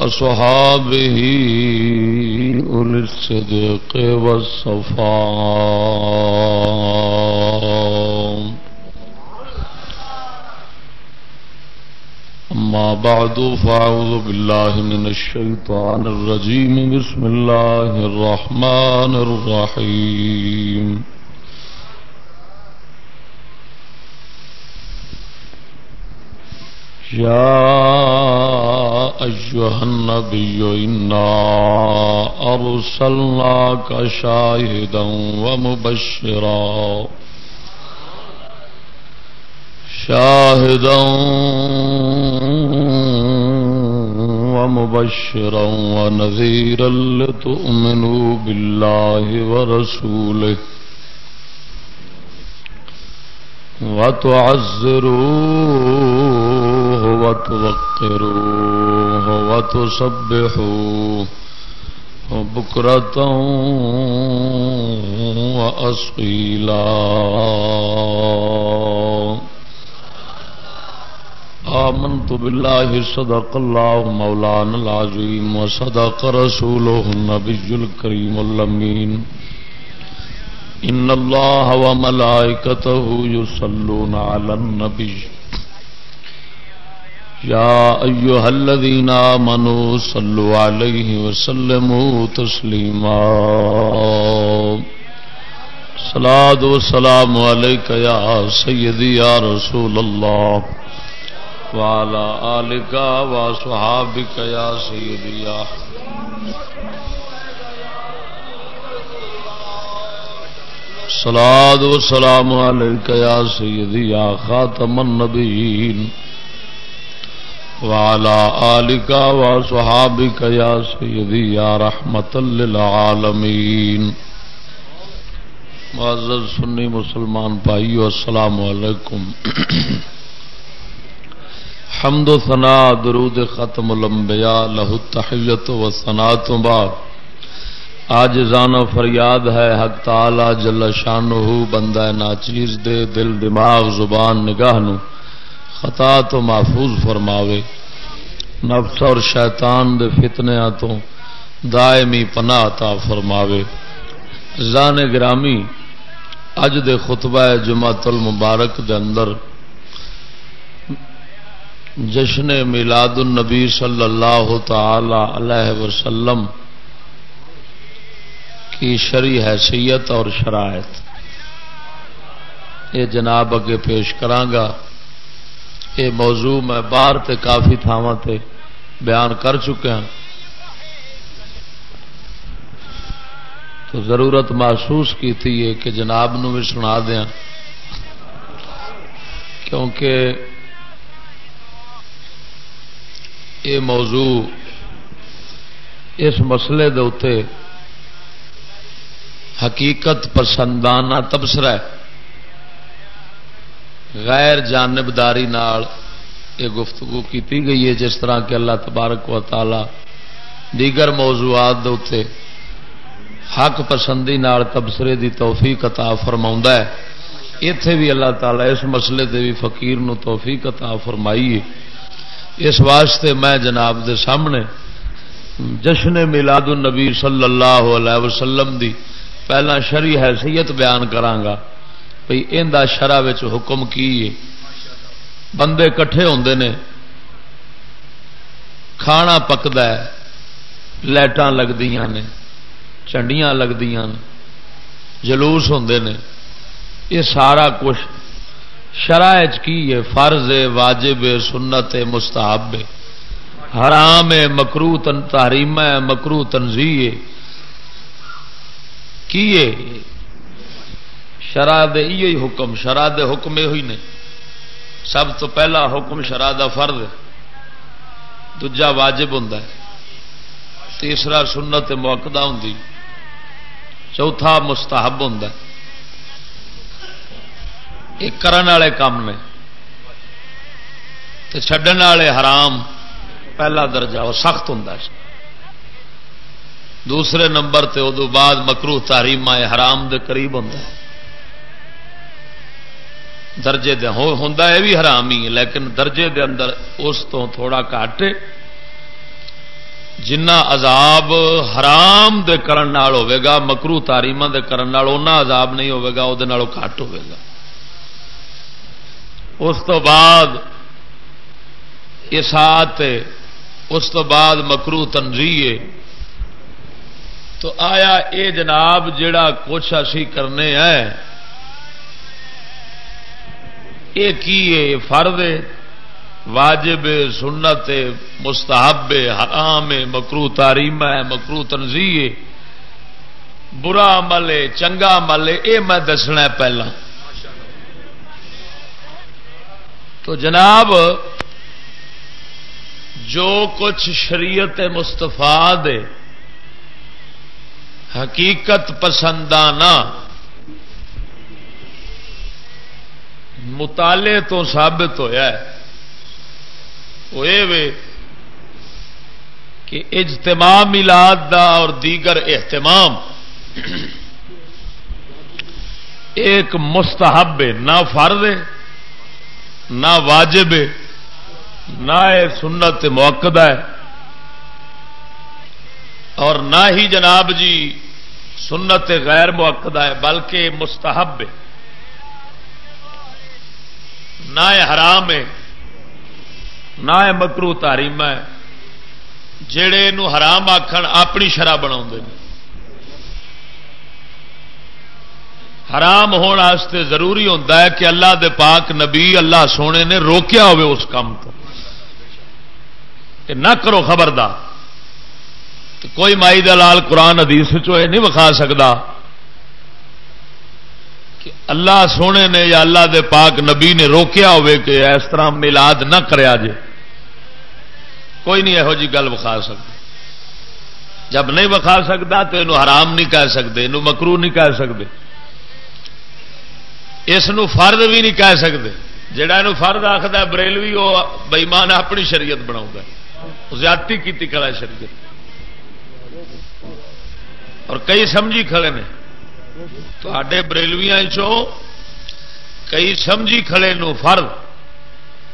وأصحابه أولي الصدق والصفاء. أما بعد، فأعوذ بالله من الشيطان الرجيم. بسم الله الرحمن الرحيم. يا أيها النبي إنا أرسلناك شاهدا ومبشرا. شاهدا ومبشرا ونذيرا لتؤمنوا بالله ورسوله. وتعزروه وتوقروه وتسبحوه بكرة وأصيلا. آمنت بالله صدق الله مولانا العظيم وصدق رسوله النبي الكريم اللمين إن الله وملائكته يصلون على النبي. يا أيها الذين آمنوا صلوا عليه وسلموا تسليما. صلاة والسلام عليك يا سيدي يا رسول الله. وعلى آلك وصحابك يا سيدي يا سلاد و سلام یا سیدی یا خاتم النبیین وعلى آلك وصحابك يا سيدي يا رحمة للعالمين. معزز سنی مسلمان بھائیو، السلام علیکم. حمد و ثنا، درود ختم الانبیاء، لہو التحیت و ثنا تو بعد آج زان فریاد ہے، حق تعالی جل شان بندہ ناچیز دے، دل دماغ زبان نگاہ نو. خطا تو محفوظ فرماوے۔ نفس اور شیطان دے فتنیا تو دائمی پناہ تا فرماوے۔ زان گرامی، اج دے خطبہ جمعت المبارک دے اندر جشن میلاد النبی صلی اللہ تعالی علیہ وسلم کی شری حیثیت اور شرائط۔ یہ جناب اگے پیش کرانگا۔ یہ موضوع میں باہر تے کافی تھاواں تے بیان کر چکا تو ضرورت محسوس کی تھی کہ جناب نو بھی سنا دیا۔ کیونکہ یہ موضوع اس مسئلے دے حقیقت پسندانہ تبصرہ ہے۔ غیر جانبداری نال یہ گفتگو کی گئی ہے، جس طرح کہ اللہ تبارک و تعالی دیگر موضوعات دے حق پسندی نال تبصرے دی توفیق عطا فرما ہے۔ اتے بھی اللہ تعالی اس مسئلے دے بھی فقیر نو توفیق عطا فرمائی ہے۔ اس واسطے میں جناب دے سامنے جشن میلاد النبی صلی اللہ علیہ وسلم دی پہلا شری حیثیت بیان کرانگا ان شرح حکم کی؟ بندے کٹھے ہوندے نے، کھانا پکتا ہے، لائٹاں لگتی نے، چنڈیاں لگتی جلوس ہوندے نے۔ یہ سارا کچھ شرح کی ہے، فرض واجب سنت مستحب حرام ہے، مکرو تن تحریم مکرو تنظی کیے شرح دے ہی حکم شرح دے حکم یہ ہوئی نے۔ سب تو پہلا حکم شرح دا فرد دجا واجب ہوں تیسرا سنت موقع ہوں چوتھا مستحب ہوں یہ کرن والے کام نے۔ چڈن والے حرام پہلا درجہ، وہ سخت ہوں دوسرے نمبر تے ادو بعد مکرو تاریم حرام دے قریب ہوں درجے دے ہوں یہ بھی حرام ہی لیکن درجے دے اندر اس تو تھوڑا کٹ جنا عذاب حرام دے کرن نال ہوے گا مکرو تاریما دے کرن نال اونا عذاب نہیں ہوے گا وہ کٹ ہوے گا۔ اس تو بعد اسات اس تو بعد مکرو تنظی تو آیا اے جناب جڑا کچھ اسی کرنے ہیں یہ کی فرد واجب سنت مستحب حرام مکرو تاریم ہے مکرو تنظی برا عمل ہے، چنگا عمل ہے یہ میں دسنا پہلا۔ تو جناب، جو کچھ شریعت مستفا دے، حقیقت پسندانہ مطالعے تو ثابت ہوا وہ یہ کہ اجتماع میلاد دا اور دیگر اہتمام ایک مستحب ہے، نہ فرد ہے، نہ واجب ہے، نہ سنت موقع ہے۔ اور نہ ہی جناب جی سنت غیر موقع ہے، بلکہ مستحب ہے۔ نہ حرام ہے، نہ مکرو تاریم ہے۔ جڑے حرام آخر اپنی شرح بنا حرام ہونے ضروری ہوتا ہے کہ اللہ دے پاک نبی اللہ سونے نے روکیا اس کام کو۔ کہ نہ کرو خبردار۔ کوئی مائی دلال قرآن حدیث چ نہیں وکھا سکتا کہ اللہ سونے نے یا اللہ دے پاک نبی نے روکیا ہوئے کہ اس طرح ملاد نہ کریا جے۔ کوئی نہیں یہو جی گل وکھا سکتا جب نہیں وکھا سکتا تو یہ حرام نہیں کہہ سکتے یہ مکرو نہیں کہہ سکتے اس فرد بھی نہیں کہہ سکتے جہا یہ فرد آخر بریلوی وہ بئیمان اپنی شریعت بنا زیادتی کی کلا شریعت۔ اور کئی سمجھی کھڑے نے۔ بریلویا کئی سمجھی کھڑے نو فرد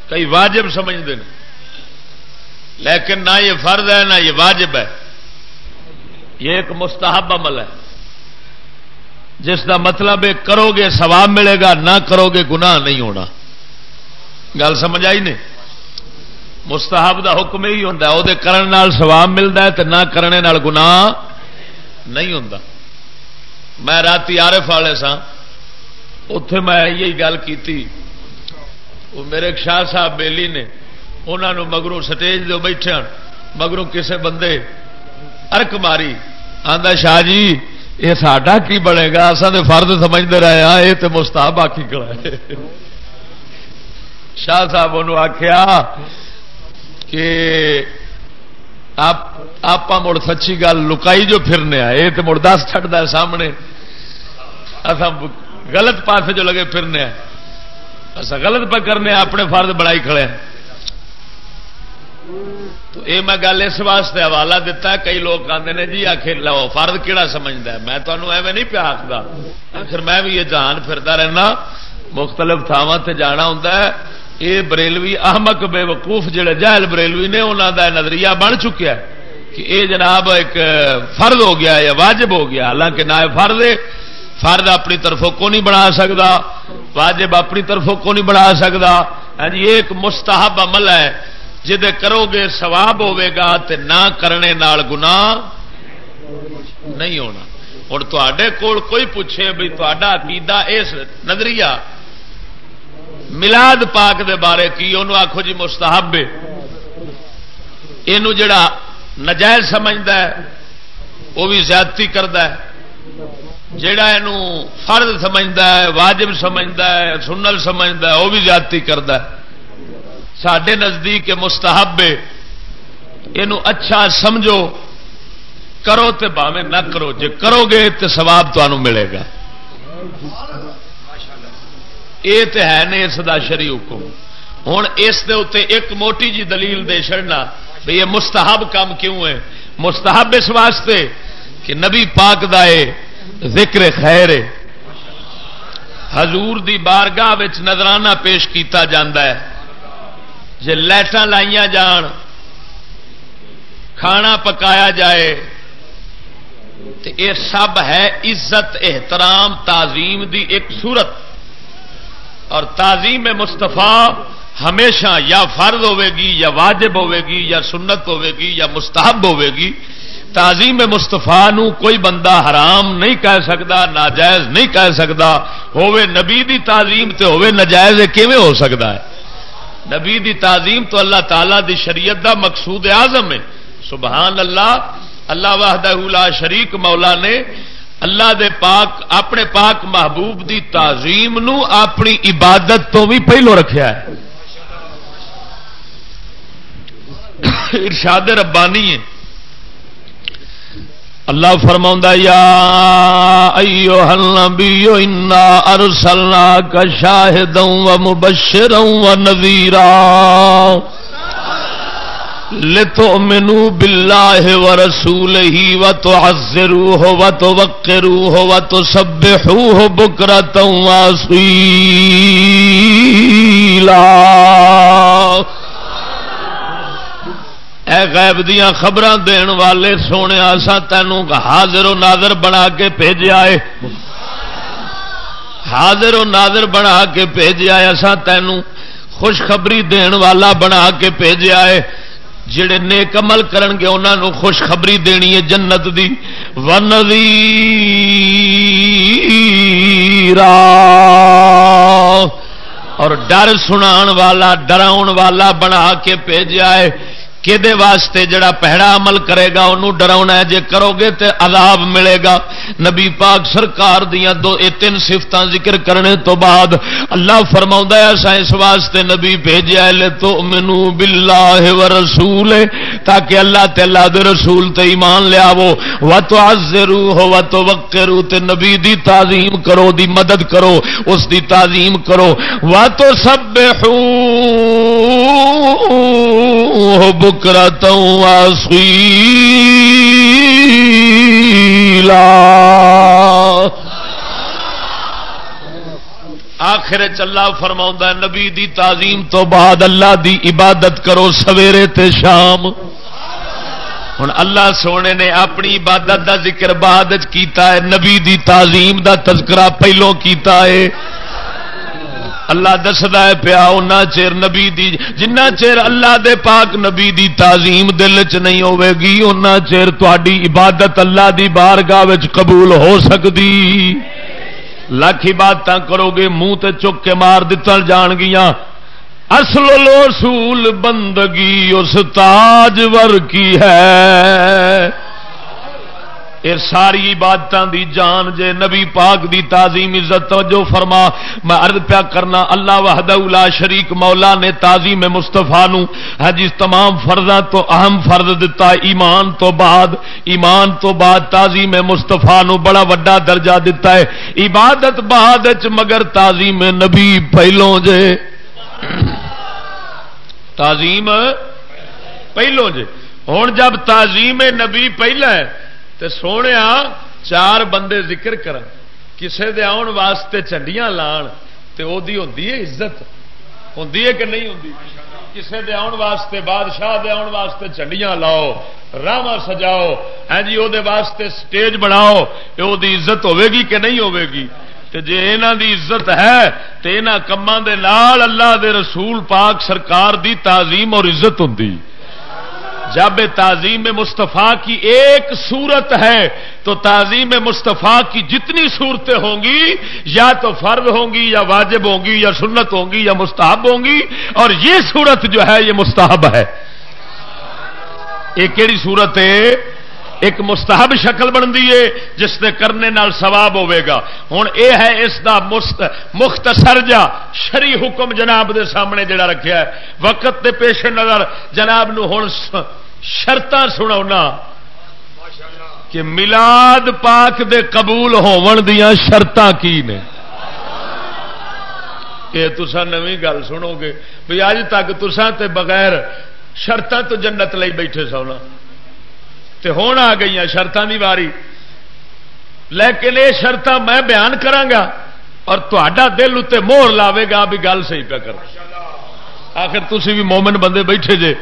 کئی واجب سمجھتے ہیں لیکن نہ یہ فرد ہے نہ یہ واجب ہے یہ ایک مستحب عمل ہے جس کا مطلب ہے کرو گے سواب ملے گا نہ کرو گے گناہ نہیں ہونا گل سمجھ آئی نہیں مستحب دا حکم ہی ہوتا وہ کرن سواب ملتا ہے تو نہ کرنے گناہ نہیں ہوتا میں رات آرف والے سا اتے میں یہی گل کی میرے شاہ صاحب بیلی نے انہوں مگروں سٹیج دو بیٹھے مگروں کسے بندے ارک ماری۔ آدھا شاہ جی یہ ساڈا کی بنے گا؟ اصل تو فرد سمجھتے رہے ہاں یہ تو مستاب آخی کڑا شاہ صاحب ان آخیا کہ آپ مڑ سچی گل لکائی جو پھرنے یہ تو مڑ دس چڑھتا ہے سامنے۔ اصا غلط پاس جو لگے پھرنے اصا غلط پہ کرنے اپنے فرد بڑائی کھڑے تو یہ میں گل اس واسطے حوالہ دتا کئی لوگ آتے ہیں جی آخر لو، فرد کہڑا سمجھتا ہے؟ میں تمہیں ایویں نہیں پیا آخر آخر میں بھی یہ جان پھرتا رہنا، مختلف تھاواں سے جانا ہوں یہ بریلوی احمق بے وقوف جڑے جہل بریلوی نے انہوں کا نظریہ بن چکیا ہے کہ یہ جناب ایک فرد ہو گیا یا واجب ہو گیا۔ حالانکہ نہ فرد ہے، فرد اپنی طرفوں کو نہیں بنا سکتا واجب اپنی طرفوں کو نہیں بنا سکتا ہاں جی ایک مستحب عمل ہے جی کرو گے سواب ہوے گا تے نہ کرنے نال گنا نہیں ہونا۔ ہوں تے کول کوئی پوچھے بھی تا عقیدہ اس نظریہ ملاد پاک دے بارے کی انہوں آخو جی مستحب یہ جڑا نجائز سمجھتا ہے وہ بھی زیادتی کرتا ہے۔ جڑا یہ فرد سمجھتا ہے، واجب سمجھتا ہے سنل سمجھتا ہے وہ بھی زیادتی کرتا ہے۔ سڈے نزدیک مستحب یہ اچھا سمجھو، کرو تو باوے نہ کرو۔ جے کرو گے تو سواب تمہوں ملے گا۔ یہ تو ہے نہیں اس کا شری حکم۔ ہوں اس ایک موٹی جی دلیل دے چڑنا بھائی یہ مستحب کام کیوں ہے؟ مستحب اس واسطے کہ نبی پاک دا ذکر خیر حضور دی بارگاہ نظرانہ پیش کیتا جاندہ ہے۔ جی لائٹاں لائیاں جان، کھانا پکایا جائے تو یہ سب ہے عزت، احترام، تعظیم دی ایک صورت۔ اور تعظیم مستفا ہمیشہ یا فرض ہوے گی، یا واجب ہوے گی، یا سنت ہوے گی، یا مستحب ہوے گی۔ تعظیم مستفا کوئی بندہ حرام نہیں کہہ سکتا، ناجائز نہیں کہہ سکتا۔ ہوے نبی دی تعظیم تے ہوے نجائز کیویں ہو سکتا ہے؟ نبی دی تعظیم تو اللہ تعالی دی شریعت دا مقصود اعظم ہے۔ سبحان اللہ اللہ واہدہ لا شریک مولا نے اللہ دے پاک، اپنے پاک محبوب دی تعظیم نو اپنی عبادت تو بھی پہلو رکھیا ہے۔ ارشاد ربانی ہے۔ اللہ فرما یا ایو النبی انا ارسلنا کا شاہد و مبشر و نذیرا۔ لتؤمنوا بالله ورسوله وتعزروه وتوقروه وتسبحوه بكرة واصيلا اے غیب دیا خبر دین والے سونے سا تینوں حاضر و ناظر بنا کے بھیجا ہے حاضر و ناظر بنا کے بھیجا ہے اصا تینوں خوشخبری دین والا بنا کے بھیجا ہے جڑے نیک عمل کرن گے، انہاں نو خوشخبری دینی ہے جنت دی۔ ونی اور ڈر سنا والا ڈراؤن والا بنا کے بھیجا ہے۔ کہ واسطے جڑا پہڑا عمل کرے گا، انہوں ڈراؤنا ہے، جے کرو گے تے عذاب ملے گا۔ نبی پاک سرکار دیا دو، اے تین سفت ذکر کرنے تو بعد اللہ فرما ایسا اس واسطے نبی بھیجا لے تو مینو بلا و رسول تاکہ اللہ تے اللہ دے رسول تے ایمان لیا وہ و تو آزرو ہو و تو وقرو تے نبی دی تعظیم کرو، دی مدد کرو، اس دی تعظیم کرو۔ و تو سب بکرا آخر چلا فرما نبی دی تعظیم تو بعد اللہ دی عبادت کرو سویرے تے شام۔ ہوں اللہ سونے نے اپنی عبادت دا ذکر بعد کیتا ہے، نبی دی تعظیم دا تذکرہ پہلو کیتا ہے۔ اللہ دستا ہے پیا ان چیر نبی دی جنہ چیر اللہ دے پاک نبی دی تعظیم دل چ نہیں ہوے گی ان چیر تاری عبادت اللہ دی بارگاہ قبول ہو سکتی لاکھ عبادت کرو گے، منہ تے چک کے مار دتل جان گیا اصل لو بندگی اس تاجور کی ہے۔ یہ ساری عبادتوں دی جان جے نبی پاک دی تعظیم عزت توجہ فرما میں عرض پیا کرنا اللہ وحدہ لا شریک مولا نے تعظیم مستفا نو۔ ہاں جی، تمام فرضاں تو اہم فرض دتا ایمان تو بعد، ایمان تو بعد تعظیم مستفا نو بڑا وڈا درجہ دتا ہے۔ عبادت بعد مگر تعظیم نبی پہلوں جے۔ تعظیم پہلوں جے۔ ہوں جب تعظیم نبی پہلا ہے تے سونے چار بندے ذکر کر کسے دے آن واسطے چنڈیاں لان، تے او دی ہوندی ہے عزت؟ ہوندی ہے کہ نہیں ہوندی؟ کسے دے آن واسطے بادشاہ دے آن واسطے چنڈیاں لاؤ راما سجاؤ ہاں جی او دے واسطے سٹیج بناؤ او دی عزت ہوے گی کہ نہیں ہوے گی؟ تے جے انہاں دی عزت ہے، تے انہاں کماں دے نال اللہ دے رسول پاک سرکار دی تعظیم اور عزت ہوندی۔ جب تعظیم مصطفیٰ کی ایک صورت ہے، تو تعظیم مصطفیٰ کی جتنی صورتیں ہوں گی، یا تو فرض ہوں گی، یا واجب ہوں گی، یا سنت ہوں گی، یا مستحب ہوں گی، اور یہ صورت جو ہے، یہ مستحب ہے۔ ایک کہڑی صورت ہے؟ ایک مستحب شکل بنتی ہے جس نے کرنے نال ثواب ہوے گا۔ ہوں اے ہے اس دا مست، مختصر جا شری حکم جناب دے سامنے جڑا رکھیا ہے۔ وقت دے پیش نظر جناب نو ہوں شرط سنا کہ ملاد پاک دے قبول ہون دیا شرط کی نے؟ یہ تسا نوی گل سنو گے۔ بھائی اج تک تسا تے بغیر شرطان تو جنت لئی بیٹھے سونا تے ہون آ گئی شرطان دی واری۔ لیکن یہ شرط میں بیان کرانگا اور تا دل اتنے موہر لاوے گا بھی گل صحیح پہ کر آخر تھی بھی مومن بندے بیٹھے جے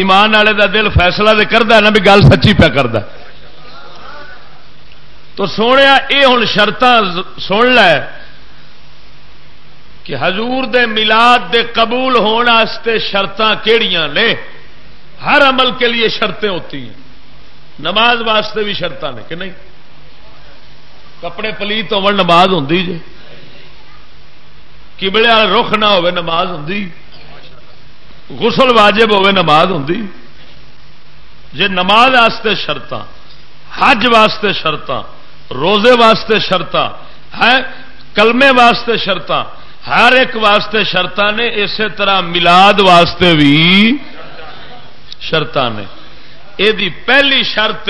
ایمان والے دا دل فیصلہ دے کرتا نا بھی گل سچی پہ کرتا تو سونے یہ ہوں شرط سن ل کہ حضور دے ملاد دے قبول ہونے شرط کہڑیاں نے؟ ہر عمل کے لیے شرطیں ہوتی ہیں۔ نماز واسطے بھی شرط نے، کہ نہیں؟ کپڑے پلیت ہو نماز ہوں جی کبڑے والے رخ نہ ہو نماز ہوں غسل واجب ہوے نماز ہوں جی نماز واسطے شرط حج واسطے شرط روزے واسطے شرط ہے کلمے واسطے شرط ہر ایک واسطے شرط نے، اسی طرح ملاد واسطے بھی شرط نے۔ یہ پہلی شرط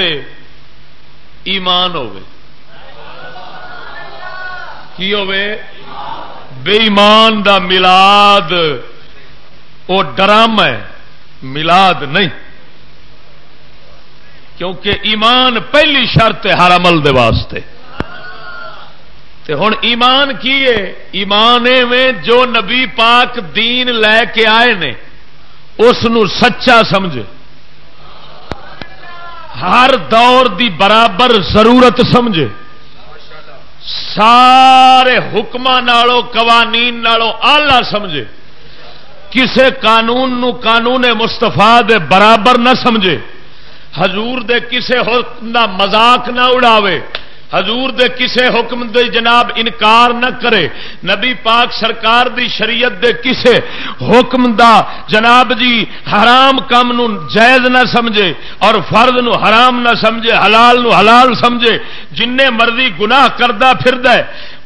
ایمان ہوے کی بے ایمان دا ملاد وہ ڈرام ہے، ملاد نہیں۔ کیونکہ ایمان پہلی شرط ہے ہر عمل دے واسطے۔ تے ہن ایمان کی ہے؟ ایمان میں جو نبی پاک دین لے کے آئے نے، اس سچا سمجھے۔ ہر دور دی برابر ضرورت سمجھے۔ سارے حکم قوانین آلہ سمجھے۔ کسے قانون نو قانون مستفا دے برابر نہ سمجھے۔ حضور دے کسے حکم دا مذاق نہ اڑاوے۔ حضور دے کسے حکم دے جناب انکار نہ کرے، نبی پاک سرکار دی شریعت دے کسے حکم دا جناب جی حرام کام نو جائز نہ سمجھے اور فرد نو حرام نہ سمجھے، حلال نو حلال سمجھے جن مرضی گناہ کردہ پھر دے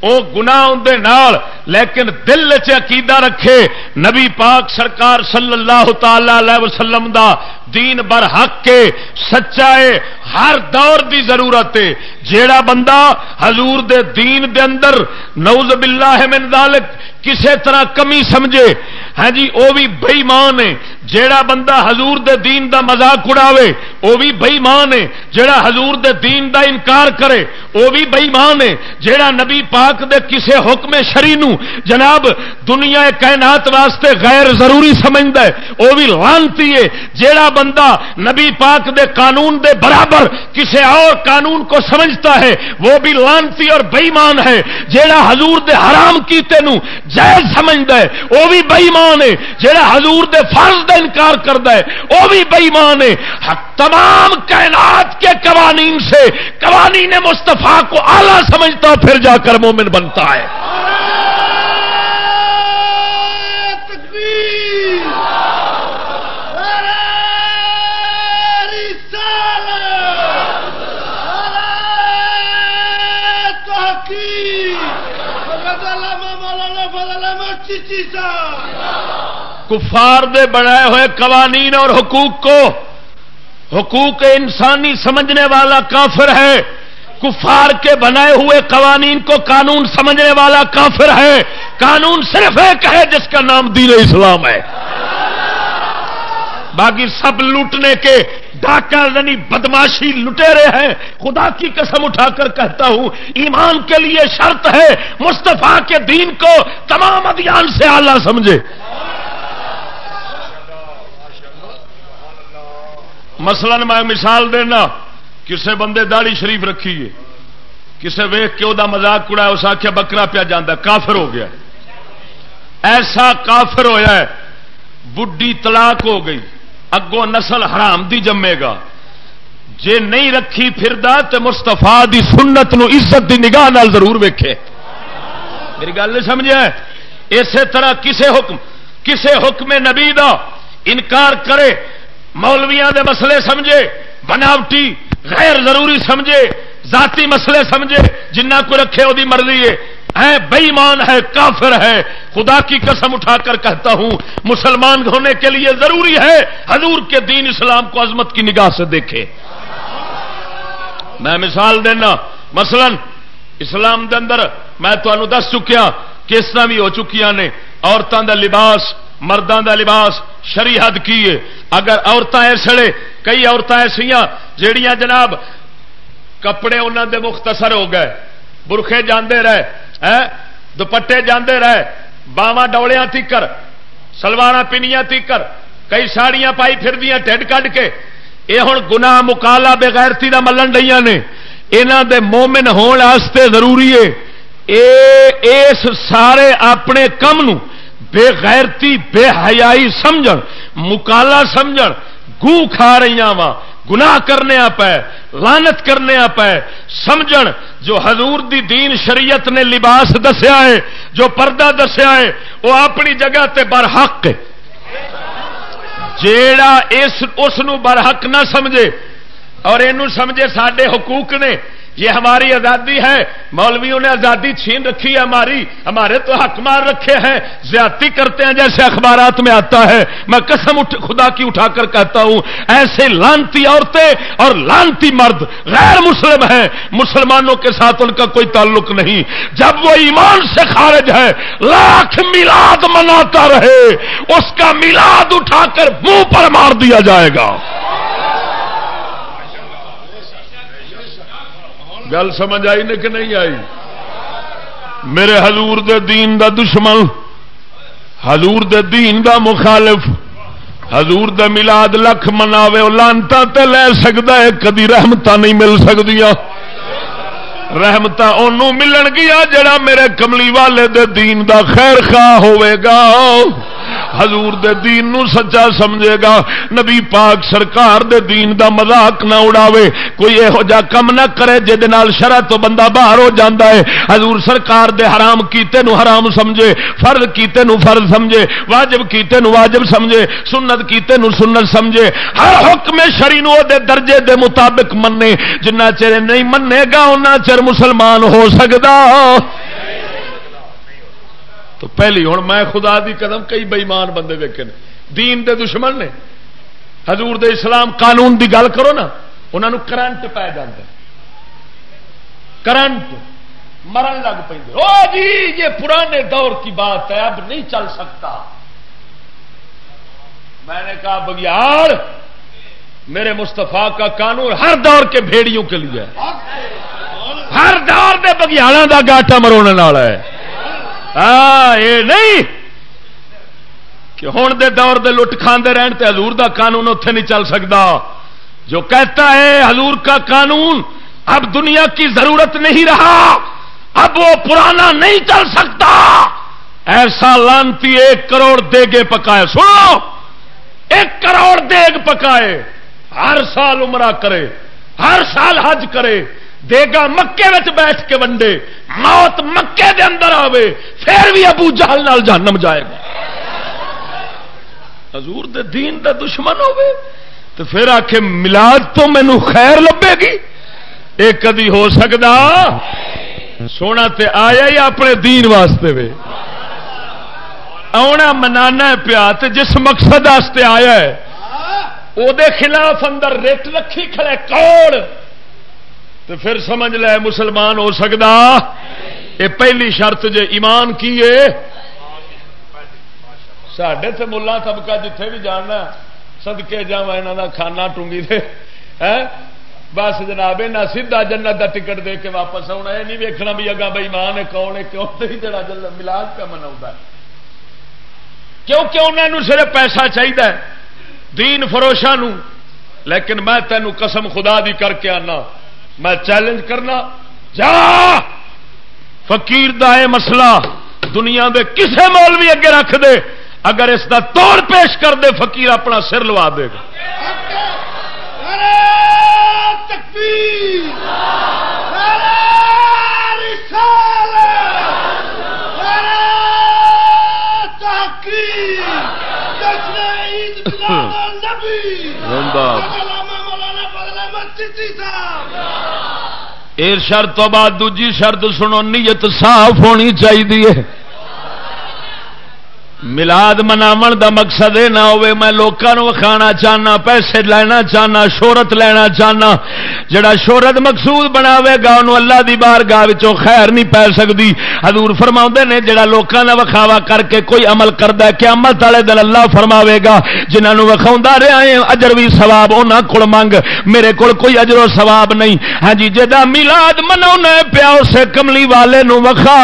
وہ گنا نال، لیکن دل عقیدہ رکھے، نبی پاک سرکار صلی اللہ تعالی وسلم دا دین بر حق کے سچائے ہر دور دی ضرورت ہے۔ جیڑا بندہ حضور دے دین دے اندر نوز باللہ من ذالک، کسے طرح کمی سمجھے ہاں جی وہ بھی بئیمان ہے۔ جیڑا بندہ حضور دے دین دا مزاق اڑاوے وہ بھی بئیمان ہے۔ جیڑا حضور دے دین دا انکار کرے وہ بھی بئیمان ہے۔ جیڑا نبی پاک دے کسے حکم شری نو جناب دنیا کائنات واسطے غیر ضروری سمجھتا ہے وہ بھی لانتی ہے۔ جیڑا بندہ نبی پاک دے قانون دے برابر کسے اور قانون کو سمجھتا ہے، وہ بھی لانتی اور بئیمان ہے۔ جیڑا حضور دے حرام کیتے نو جائز سمجھتا ہے وہ بھی بئیمان ہے۔ جہاں حضور دے فرض دا انکار کرتا ہے۔ وہ بھی بئیمان ہے۔ تمام کائنات کے قوانین سے قوانین مستفا کو آلہ سمجھتا پھر جا کر مومن بنتا ہے۔ کفار دے بنائے ہوئے قوانین اور حقوق کو، حقوق انسانی سمجھنے والا کافر ہے، کفار کے بنائے ہوئے قوانین کو قانون سمجھنے والا کافر ہے، قانون صرف ایک ہے جس کا نام دین اسلام ہے۔ باقی سب لوٹنے کے ڈاکہ زنی بدماشی لٹے رہے ہیں۔ خدا کی قسم اٹھا کر کہتا ہوں، ایمان کے لیے شرط ہے مستفا کے دین کو تمام ادیان سے آلہ سمجھے۔ مثلا میں مثال دینا، کسے بندے داڑی شریف رکھیے کسے ویخ کے وہ مزاق کڑا اس آخیا بکرا پیا جانا کافر ہو گیا۔ ایسا کافر ہویا ہے بڈی طلاق ہو گئی، اگوں نسل حرام دی جمے گا۔ جے نہیں رکھی پھر تو مستفا دی سنت نو عزت دی نگاہ نال ضرور ویکھے۔ میری گل نہیں سمجھا اسی طرح کسے حکم کسے حکم نبی دا انکار کرے مولویاں دے مسئلے سمجھے، بناوٹی غیر ضروری سمجھے، ذاتی مسئلے سمجھے، جنہ کو رکھے وہ مرضی ہے بےمان ہے، کافر ہے۔ خدا کی قسم اٹھا کر کہتا ہوں، مسلمان ہونے کے لیے ضروری ہے حضور کے دین اسلام کو عظمت کی نگاہ سے دیکھے۔ میں مثال دینا، مثلا اسلام دے اندر میں تمہوں دس چکیا کس طرح بھی ہو چکی نے عورتوں کا لباس مردوں کا لباس شریحد کی ہے۔ اگر عورتیں ایسے کئی عورتیں ایسا جہیا جناب کپڑے انہوں دے مختصر ہو گئے۔ برخے جانے رہے دوپٹے جانے رہے۔ باوا ڈولیاں تیکر سلوار پینیاں تیکر، کئی ساڑیاں پائی پھر دیا ٹھڈ کھ کے۔ یہ ہوں گنا مکالا بےغیرتی کا ملن ڈیا نے۔ یہاں دے مومن ہونے ضروری ہے۔ اس سارے اپنے کم نو بے غیرتی، بے حیائی سمجھ مکالا سمجھ گو کھا رہی وا گنا کرنے پے لانت کرنے پے سمجھ جو حضور دی دین شریعت نے لباس دسیا ہے، جو پردہ دسیا ہے، وہ اپنی جگہ تے برحق جیڑا اس برحق نہ سمجھے، اور یہ سمجھے سڈے حقوق نے یہ ہماری آزادی ہے۔ مولویوں نے آزادی چھین رکھی ہے ہماری۔ ہمارے تو حق مار رکھے ہیں۔ زیادتی کرتے ہیں جیسے اخبارات میں آتا ہے۔ میں قسم خدا کی اٹھا کر کہتا ہوں، ایسے لانتی عورتیں اور لانتی مرد غیر مسلم ہیں۔ مسلمانوں کے ساتھ ان کا کوئی تعلق نہیں۔ جب وہ ایمان سے خارج ہے لاکھ میلاد مناتا رہے۔ اس کا میلاد اٹھا کر منہ پر مار دیا جائے گا۔ گل سمجھ آئی نے کہ نہیں آئی؟ میرے حضور دے دین دا دشمن، حضور دے دین دا مخالف، حضور دے ملاد لکھ مناوے لانتا تے لے سکتا ہے، کدی رحمت نہیں مل سکتی رحمت ملن گیا جڑا میرے کملی والے دے دین دا خیر خواہ ہوئے گا۔ حضور دے دین نو سچا سمجھے گا۔ نبی پاک سرکار دے دین دا مذاق نہ اڑاوے۔ کوئی یہو جا کم نہ کرے جہد شرح تو بندہ باہر ہو جاتا ہے۔ حضور سرکار دے حرام کیتے نو حرام سمجھے۔ فرض کیتے نو فرض سمجھے۔ واجب کیتے نو واجب سمجھے۔ سنت کیتے نو سنت سمجھے۔ ہر حکم شری نو دے درجے دے مطابق منے۔ جنہ چر نہیں منے گا انہ چر مسلمان ہو سکتا تو پہلی ہوں میں خدا دی قدم کئی بےمان بندے ویکے دین دے دشمن نے۔ حضور دے اسلام قانون دی گل کرو نا انہوں کرنٹ پی جائے کرنٹ مرن لگ پہ جی یہ پرانے دور کی بات ہے، اب نہیں چل سکتا۔ میں نے کہا، بگیار، میرے مستفا کا قانون ہر دور کے بھیڑیوں کے لیے ہر دور کے بگیاڑوں کا گاٹا مرونے والا ہے۔ ہاں یہ نہیں۔ کہ ہوں دے دور دے لٹ کھانے رہن تے حضور دا قانون اتے نہیں چل سکتا جو کہتا ہے حضور کا قانون، اب دنیا کی ضرورت نہیں رہا۔ اب وہ پرانا نہیں چل سکتا۔ ایسا لانتی ایک کروڑ دیگے پکائے۔ سنو۔ ایک کروڑ دیگ پکائے۔ ہر سال عمرہ کرے۔ ہر سال حج کرے۔ دے گا مکے بیٹھ کے ونڈے، موت مکے دے اندر آوے، پھر بھی ابو جہل نال جہنم جائے گا۔ حضور دے دین دا دشمن ہوے تو پھر آ ملاد تو مینو خیر لبے گی؟ یہ کدی ہو سکتا سونا تے آیا ہی اپنے دین واسطے وے۔ آنا منانا پیا جس مقصد آیا ہے وہ خلاف اندر رٹ رکھی کھڑے، کوڑ۔ تو پھر سمجھ لے مسلمان ہو سکتا یہ پہلی شرط جے ایمان کی سڈے تو ملا طبقہ جتھے بھی جانا سدکے جا یہاں کا کھانا ٹونگی دے۔ ہاں؟ بس جناب نہ سیدا جنت کا ٹکٹ دے کے واپس آنا یہ نہیں ویکنا بھی اگا بھائی مان ہے، کون ہے، کیوں؟ جڑا جل ملاد پہ منا کیونکہ انہوں صرف پیسہ چاہیے دین فروشا لیکن میں تینوں قسم خدا دی کر کے آنا۔ میں چیلنج کرنا جا! فقیر دا اے مسئلہ دنیا دے کسے مولوی اگے رکھ دے اگر اس دا توڑ پیش کر دے فقیر اپنا سر لوا دے گا۔ اے شرط تو بعد دوجی شرط سنو نیت صاف ہونی چاہیے۔ ملاد مناو دا مقصد یہ نہ ہوئے، میں لوگوں وکھانا چاہنا، پیسے لینا چاہنا، شہرت لینا چاہنا۔ جڑا شہرت مقصود بناوے گا، انہوں اللہ دی بار گاہ خیر نہیں پی سکتی حضور فرما نے، جڑا لوگوں کا وکھاوا کر کے کوئی عمل کرتا ہے قیامت والے دن اللہ فرماوے گا جنہوں وکھاؤں رہا ہے اجر بھی سواب انہوں کو منگ۔ میرے کو کوئی اجر و سواب نہیں۔ ہاں جی جا ملاد منا پیا اسے کملی والے نو وکھا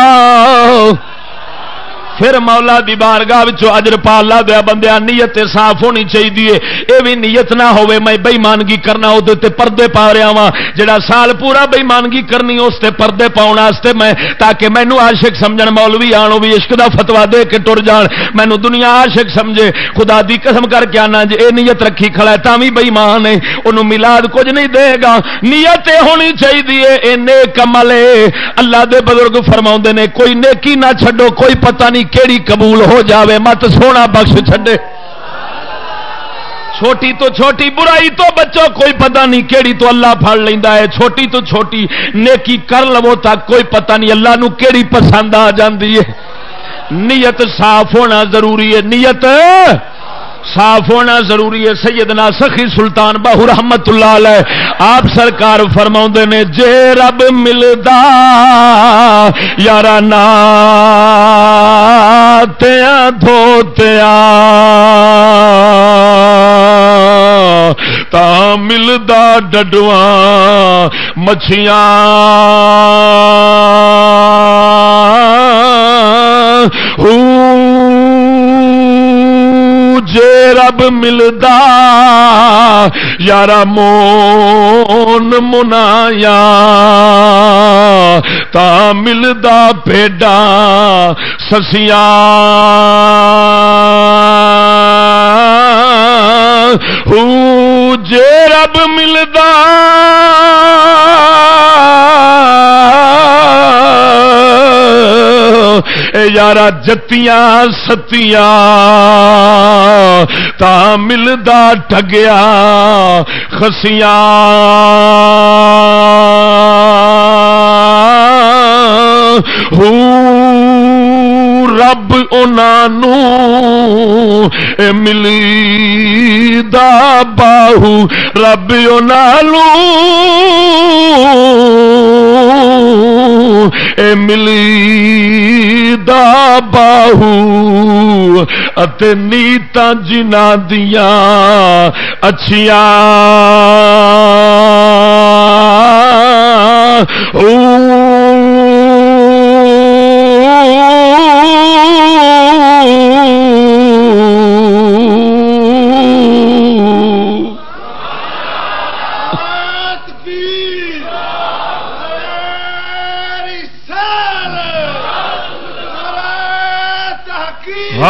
پھر مولا دی بارگاہ اجر پا لا دیا بندیا نیت صاف ہونی چاہیے یہ بھی نیت نہ ہوے میں بےمانگی کرنا وہ پردے پا رہا وا جڑا سال پورا بےمانگی کرنی اس تے پردے پاؤن میں، تاکہ مینو عاشق سمجھ مولوی آنو بھی عشق دا فتوا دے کے ٹر جان۔ مینو دنیا عاشق سمجھے۔ خدا دی قسم کر کے آنا جی یہ نیت رکھی کھڑا ہے تھی بےمان ہے۔ انہوں ملاد کچھ نہیں دے گا۔ نیت ہونی چاہیے اے نیک عمل اللہ دے بزرگ فرما نے، کوئی نیکی نہ چھڈو، کوئی پتہ نہیں کیڑی قبول ہو جاوے؟ مت سونا بخش چھڈے۔ چھوٹی تو چھوٹی، برائی تو بچو، کوئی پتہ نہیں کیڑی تو اللہ پڑ لینا ہے۔ چھوٹی تو چھوٹی، نیکی کر لو تک کوئی پتہ نہیں اللہ نو کیڑی پسند آ جاندی ہے۔ نیت صاف ہونا ضروری ہے۔ نیت صاف ہونا ضروری ہے۔ سیدنا سخی سلطان باہو رحمت اللہ علیہ، آپ سرکار فرما نے، جے رب ملدا یار تیا دھوتیا تا ملدا ڈڈواں، مچھیاں۔ جے رب ملدا یار مون منایا۔ تا ملدا پیڈا سسیاں۔ جے رب اے یار جتیاں ستیاں تا ملدا ٹگیا خسیاں۔ رب انہوں ملی دا باہو رب اے ملی دا باہو اتے نیتا جنا دیا اچھیاں او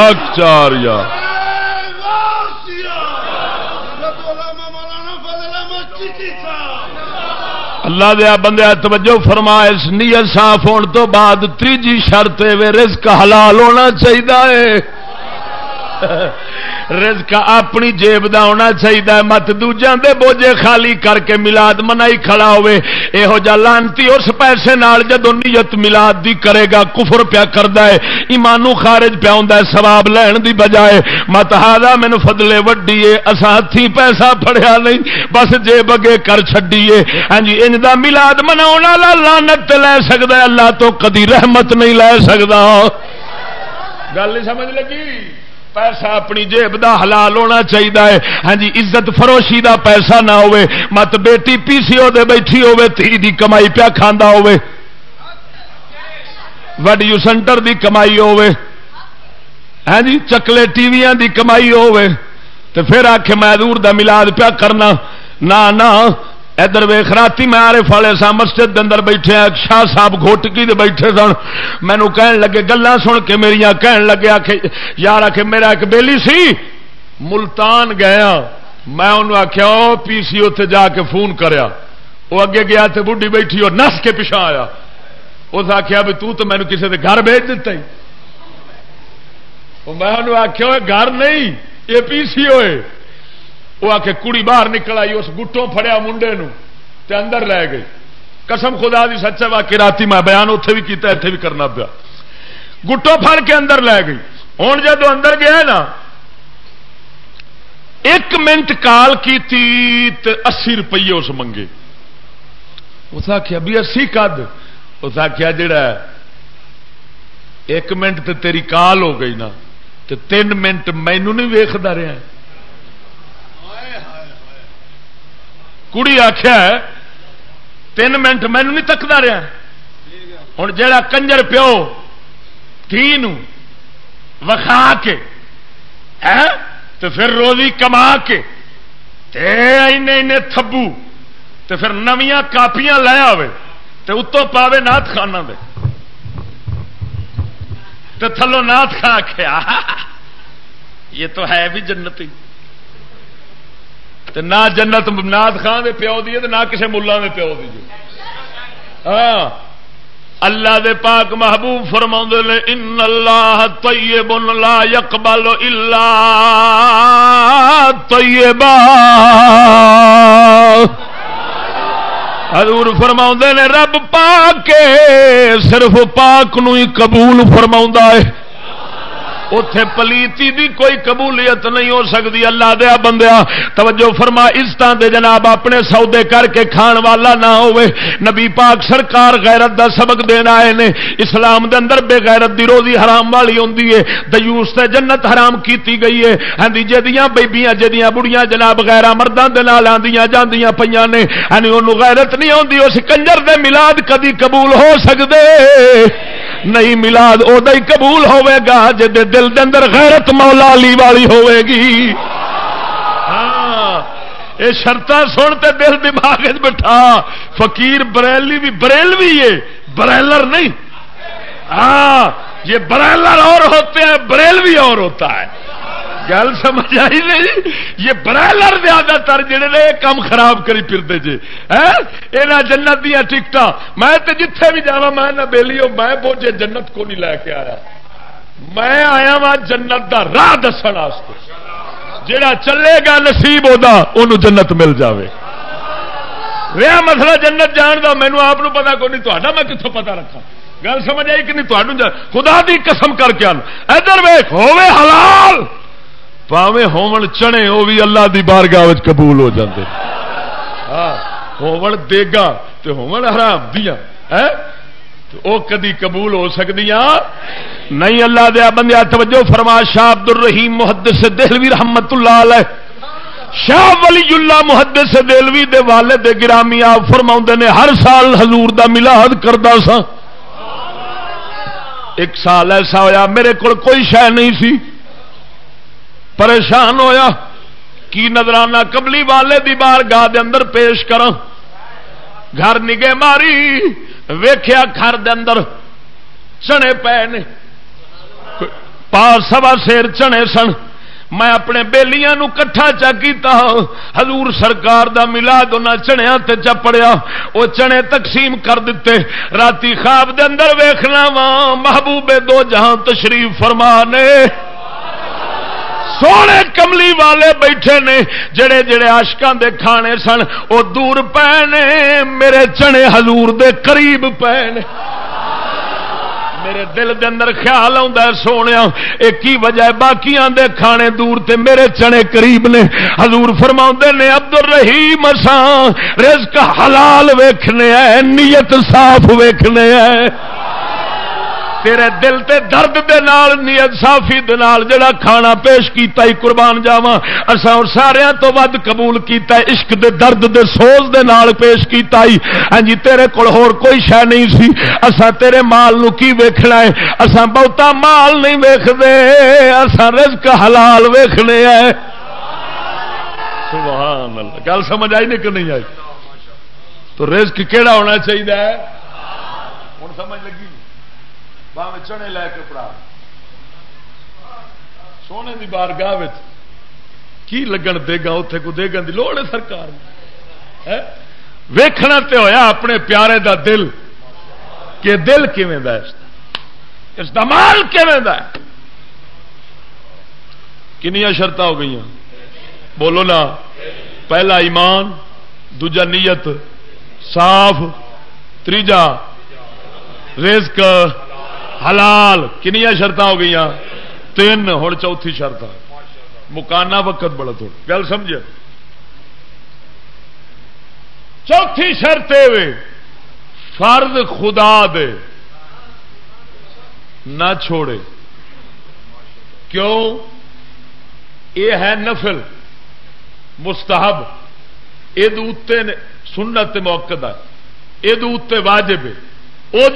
لاکھ چار یا اللہ دیا بندے توجہ فرما اس نیت صاف ہونے تو بعد تیجی شرط رزق حلال ہونا چاہیے۔ رزق اپنی جیب دا ہونا چاہیے مت دوجان دے بوجھے خالی کر کے ملاد منائی کھڑا ہوئے۔ یہو جا لانتی اس پیسے نال جدو نیت ملاد دی کرے گا، کفر پیا کردا ہے۔ ایمانو خارج پیا ہوندا ہے، ثواب لین دی بجائے۔ مت ہادا مینوں فضلے وڈی ہے اساں ہتھی پیسہ پھڑیا نہیں۔ بس جیب اگے کر چھڈیے۔ ہاں جی انج دا ملاد مناون والا لعنت لے سکدا ہے۔ اللہ تو کدی رحمت نہیں لے سکدا۔ گل نہیں سمجھ لگی؟ پیسہ اپنی جیب دا حلال ہونا چاہیے ہاں جی عزت فروشی دا پیسہ نہ ہوئے، مت بیٹی پی سی او دے بیٹھی ہوے تھی دی کمائی پیا کھانا ہوے وڈیو سینٹر دی کمائی ہوے ہاں جی چکلے ٹی وی دی کمائی ہوے تو پھر آخ میں دور دا ملاد پیا کرنا۔ نہ نہ۔ ادھر ویخ راتی میں آرے فالے سا مسجد کے اندر بیٹھے شاہ صاحب گھوٹکی دے بیٹھے سن۔ مینو کہن لگے گلا سن کے میری کہن لگے آخ یار آخ میرا ایک بیلی سی۔ ملتان گیا۔ میں انہوں آخیا پی سی اتے جا کے فون کریا۔ وہ اگے گیا تو بڑھی بیٹھی اور نس کے پیچھا آیا۔ اس آخیا بھی تو مینو کسی کے گھر بھیج دیتا ہی۔ میں انہوں آخیا گھر نہیں، یہ پی سی ہوئے۔ وہ آ کے کڑی باہر نکل آئی، اس گٹوں فڑیا منڈے نو تے اندر لے گئی۔ قسم خدا دی سچا وا رات میں بیان اتے بھی کیتا اتنے بھی کرنا پیا۔ گٹو پھڑ کے اندر لے گئی۔ ہوں جب اندر گیا نا، ایک منٹ کال کی اسی روپیے اس منگے۔ اس آخیا بھی اسی کد؟ اس آخیا جڑا ایک منٹ تے تیری کال ہو گئی نا تو تین منٹ مینو نہیں ویختا رہا کڑی آخیا تین منٹ مینو نہیں تکتا رہا ہوں جا کنجر پیو تھی وکھا کے تو پھر روزی کما کے تھبو تو پھر نویاں کاپیاں لے آئے تو اتوں پاوے نات خانہ دے تو تھلو نات کھا کے یہ تو ہے بھی جنتی نہ جنت نات خان دے پیو دی نہ کسی ملا دے پیو دی جی۔ ہاں۔ اللہ دے پاک محبوب فرما نے، ان اللہ طیب لا یقبل الا طیبا حضور فرما نے، رب پاک صرف پاک نو ہی قبول فرما ہے۔ اتے پلیتی دی کوئی قبولیت نہیں ہو سکتی اللہ دیا بندیا، توجہ فرما عزت دے جناب اپنے سودے کر کے کھان والا نہ ہوئے۔ نبی پاک سرکار غیرت دا سبق دینا آئے نے، اسلام دے اندر بے غیرت دی روزی حرام والی ہوندی ہے۔ دیوس تے جنت حرام کیتی گئی ہے۔ ہاں جی، جدیاں بیبیاں، جدیاں بڑیاں، جناب غیرہ مرداں دے نال آندیاں جاندیاں پیاں نے۔ ہن اونوں غیرت نہیں ہوندی، اس کنجر دے میلاد کدی قبول ہو سکدے۔ نہیں ملاد ادا ہی قبول ہوے گا جی دل دے اندر غیرت مولا علی والی ہوے گی ہاں یہ شرط سن تے دل دماغ بٹھا۔ فقیر بریلی بھی بریلوی ہے بریلر نہیں۔ ہاں یہ بریلر اور ہوتے ہیں، بریلوی اور ہوتا ہے۔ گل سمجھ آئی نہیں؟ یہ برائلر زیادہ تر جڑے نے کام خراب کری پھرتے جی یہاں جنت دیا ٹکٹ میں تو جتھے بھی جا میں نہ بہلی میں بوجھے جنت کو نہیں لے کے آیا۔ میں آیا وا جنت دا راہ دس جڑا چلے گا نصیب ہوتا ان جنت مل جاوے۔ رہا مسئلہ جنت جان کا مینو آپ پتا کو نہیں تا میں کتوں پتا رکھا گل سمجھ آئی کہ نہیں؟ تمہیں خدا دی قسم کر کے ادھر ویخ ہوے حلال! پاوے ہون چنے وہ بھی اللہ دی بارگاہ قبول ہو جاندے۔ ہاں ہون دیگا تے ہون حرام دیا او کدی قبول ہو سکتی نہیں، اللہ دیا بندے توجہ فرما، شاہ عبد الرحیم محدث دہلوی رحمت اللہ علیہ۔ شاہ ولی اللہ محدث دہلوی دے والد گرامی آپ فرما نے، ہر سال حضور دا ملاد کرتا سا ایک سال ایسا ہویا، میرے کو کوئی شہ نہیں سی۔ پریشان ہویا، کی نظرانہ کبلی والے دی بار گاہ دے اندر پیش کر گھر نگے ماری ویخیا گھر دے اندر چنے پے نے۔ پا سوا سیر چنے سن۔ میں اپنے بےلیاں کٹھا چا کیتا، حضور سرکار دا ملاد انہاں چنیا تے چپڑیا وہ چنے تقسیم کر دیتے راتی خواب دے اندر ویخنا وا، محبوبے دو جہاں تشریف فرمانے سونے کملی والے بیٹھے نے، جڑے جڑے آشکان دے کھانے سن وہ دور پے نے، میرے چنے حضور دے قریب پے نے۔ میرے دل دے اندر خیال آتا ہے سونے ایک ہی وجہ باقیاں دے کھانے دور تے میرے چنے قریب نے۔ حضور فرما نے عبد الرحیم اساں رزق حلال ویکھنے ہے نیت صاف ویکھنے ہے تیرے دل تے درد دے نال، نیت صافی دے نال جڑا کھانا پیش کیتا ہی قربان جاواں۔ اساں اور سارے تو ود قبول کیتا ہے عشق دے درد دے سوز دے نال پیش کیتا ہی ہاں جی تیرے کول ہور کوئی شے نہیں سی۔ اساں تیرے مال نو کی ویکھنا ہے؟ اساں بہتا مال نہیں ویکھدے۔ اساں رزق حلال ویکھنے ہے۔ سبحان اللہ۔ گل سمجھ آئی نہیں کہ نہیں آئی؟ تو رزق کیڑا ہونا چاہیے ہوں، سمجھ لگی۔ باہیں چنے لے کے پڑا سونے کی بار گاہ کی لگن دے گا؟ اتے کو دے گا دی لوڑ ہے سرکار۔ ویخنا تے ہویا اپنے پیارے دا دل۔ کہ دل کیویں دا استعمال کیویں دا کنیا شرط ہو گئی بولو نا، پہلا ایمان، دوجا نیت، صاف تیجا رزق حلال کنیا شرط ہو گئی تین ہوں چوتھی شرط مکانا وقت بڑا تھوڑا۔ گل سمجھ چوتھی شرط فرد خدا دے۔ نہ چھوڑے۔ کیوں؟ یہ ہے نفل۔ مستحب۔ یہ سنت موقع یہ واجب ہے۔ وہ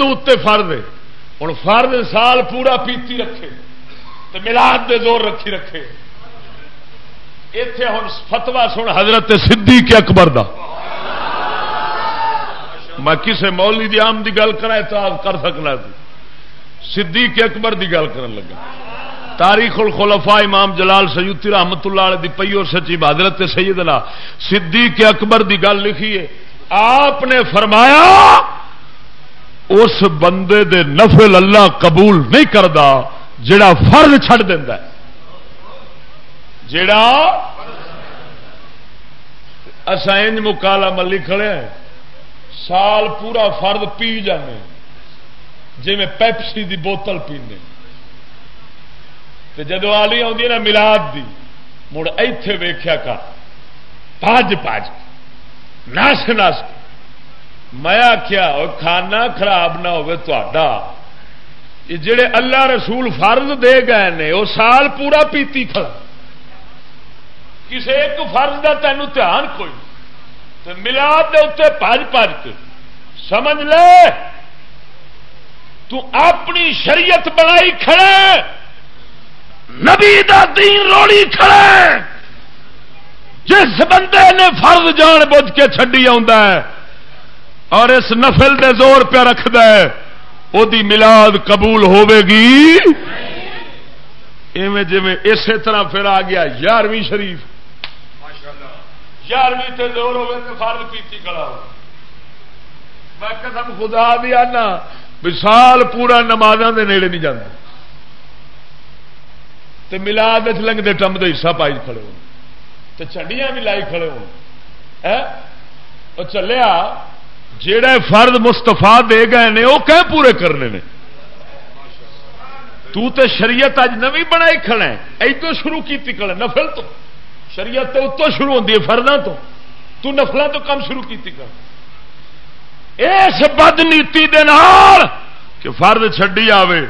فرد ہے۔ ہوں فرد سال پورا پیتی رکھے تو ملاد دے زور رکھی رکھے۔ اتے ہوں فتوا سن حضرت صدیق کے اکبر دا۔ میں کسے مولی دی آم دی گل کرا تو کر سکنا صدیق اکبر دی گل کرن لگا۔ تاریخ الخلفاء امام جلال سیوتی رحمت اللہ علیہ دی پیو سچی حضرت سیدنا صدیق اکبر دی گل لکھی ہے۔ آپ نے فرمایا اس بندے دے نفل اللہ قبول نہیں کرتا جڑا فرض چھڑ دینا جڑا اسائن مکالا ملی کھڑے ہیں، سال پورا فرد پی جانے جی میں پیپسی دی بوتل پینے جدو آلی آدھی نا ملاد دی، مڑ ایتھے ویخیا کر، پاج پاج نس نس میں آخیا کھانا خراب نہ ہو جڑے اللہ رسول فرض دے گئے نے، وہ سال پورا پیتی کھڑا۔ کسی ایک فرض کا تینوں دھیان کوئی۔ تو ملاد دے اتنے پج پج کے سمجھ لے۔ تو اپنی شریعت بنائی کھڑے۔ نبی دا دین روڑی کھڑے۔ جس بندے نے فرض جان بوجھ کے چڈی آ اور اس نفل دے زور پہ رکھد وہ ملاد قبول ہوے گی؟ ایویں جی اسی طرح پھر آ گیا یارویں شریف۔ یارویں تے زور ہوے تو فرد پیتی کلا ہو۔ میں قسم خدا بھی آنا سال پورا نمازوں دے نیڑے نہیں جانا۔ تو ملاد لنگتے ٹم دے حصہ پائی کھڑے ہو تو چنڈیاں بھی لائی کھڑے ہو ہاں؟ چلیا جڑے فرد مستفا دے گئے نے، وہ کہ پورے کرنے نے۔ تو تے شریعت اج نوی بنائی کھڑا ہے۔ ایتو شروع کی کھڑا نفل تو۔ شریعت تو اتو شروع ہوتی ہے، فرداں تو۔ تو نفلوں تو کم شروع کی کر اس بد نیتی دے نال کہ فرد چڈی آوے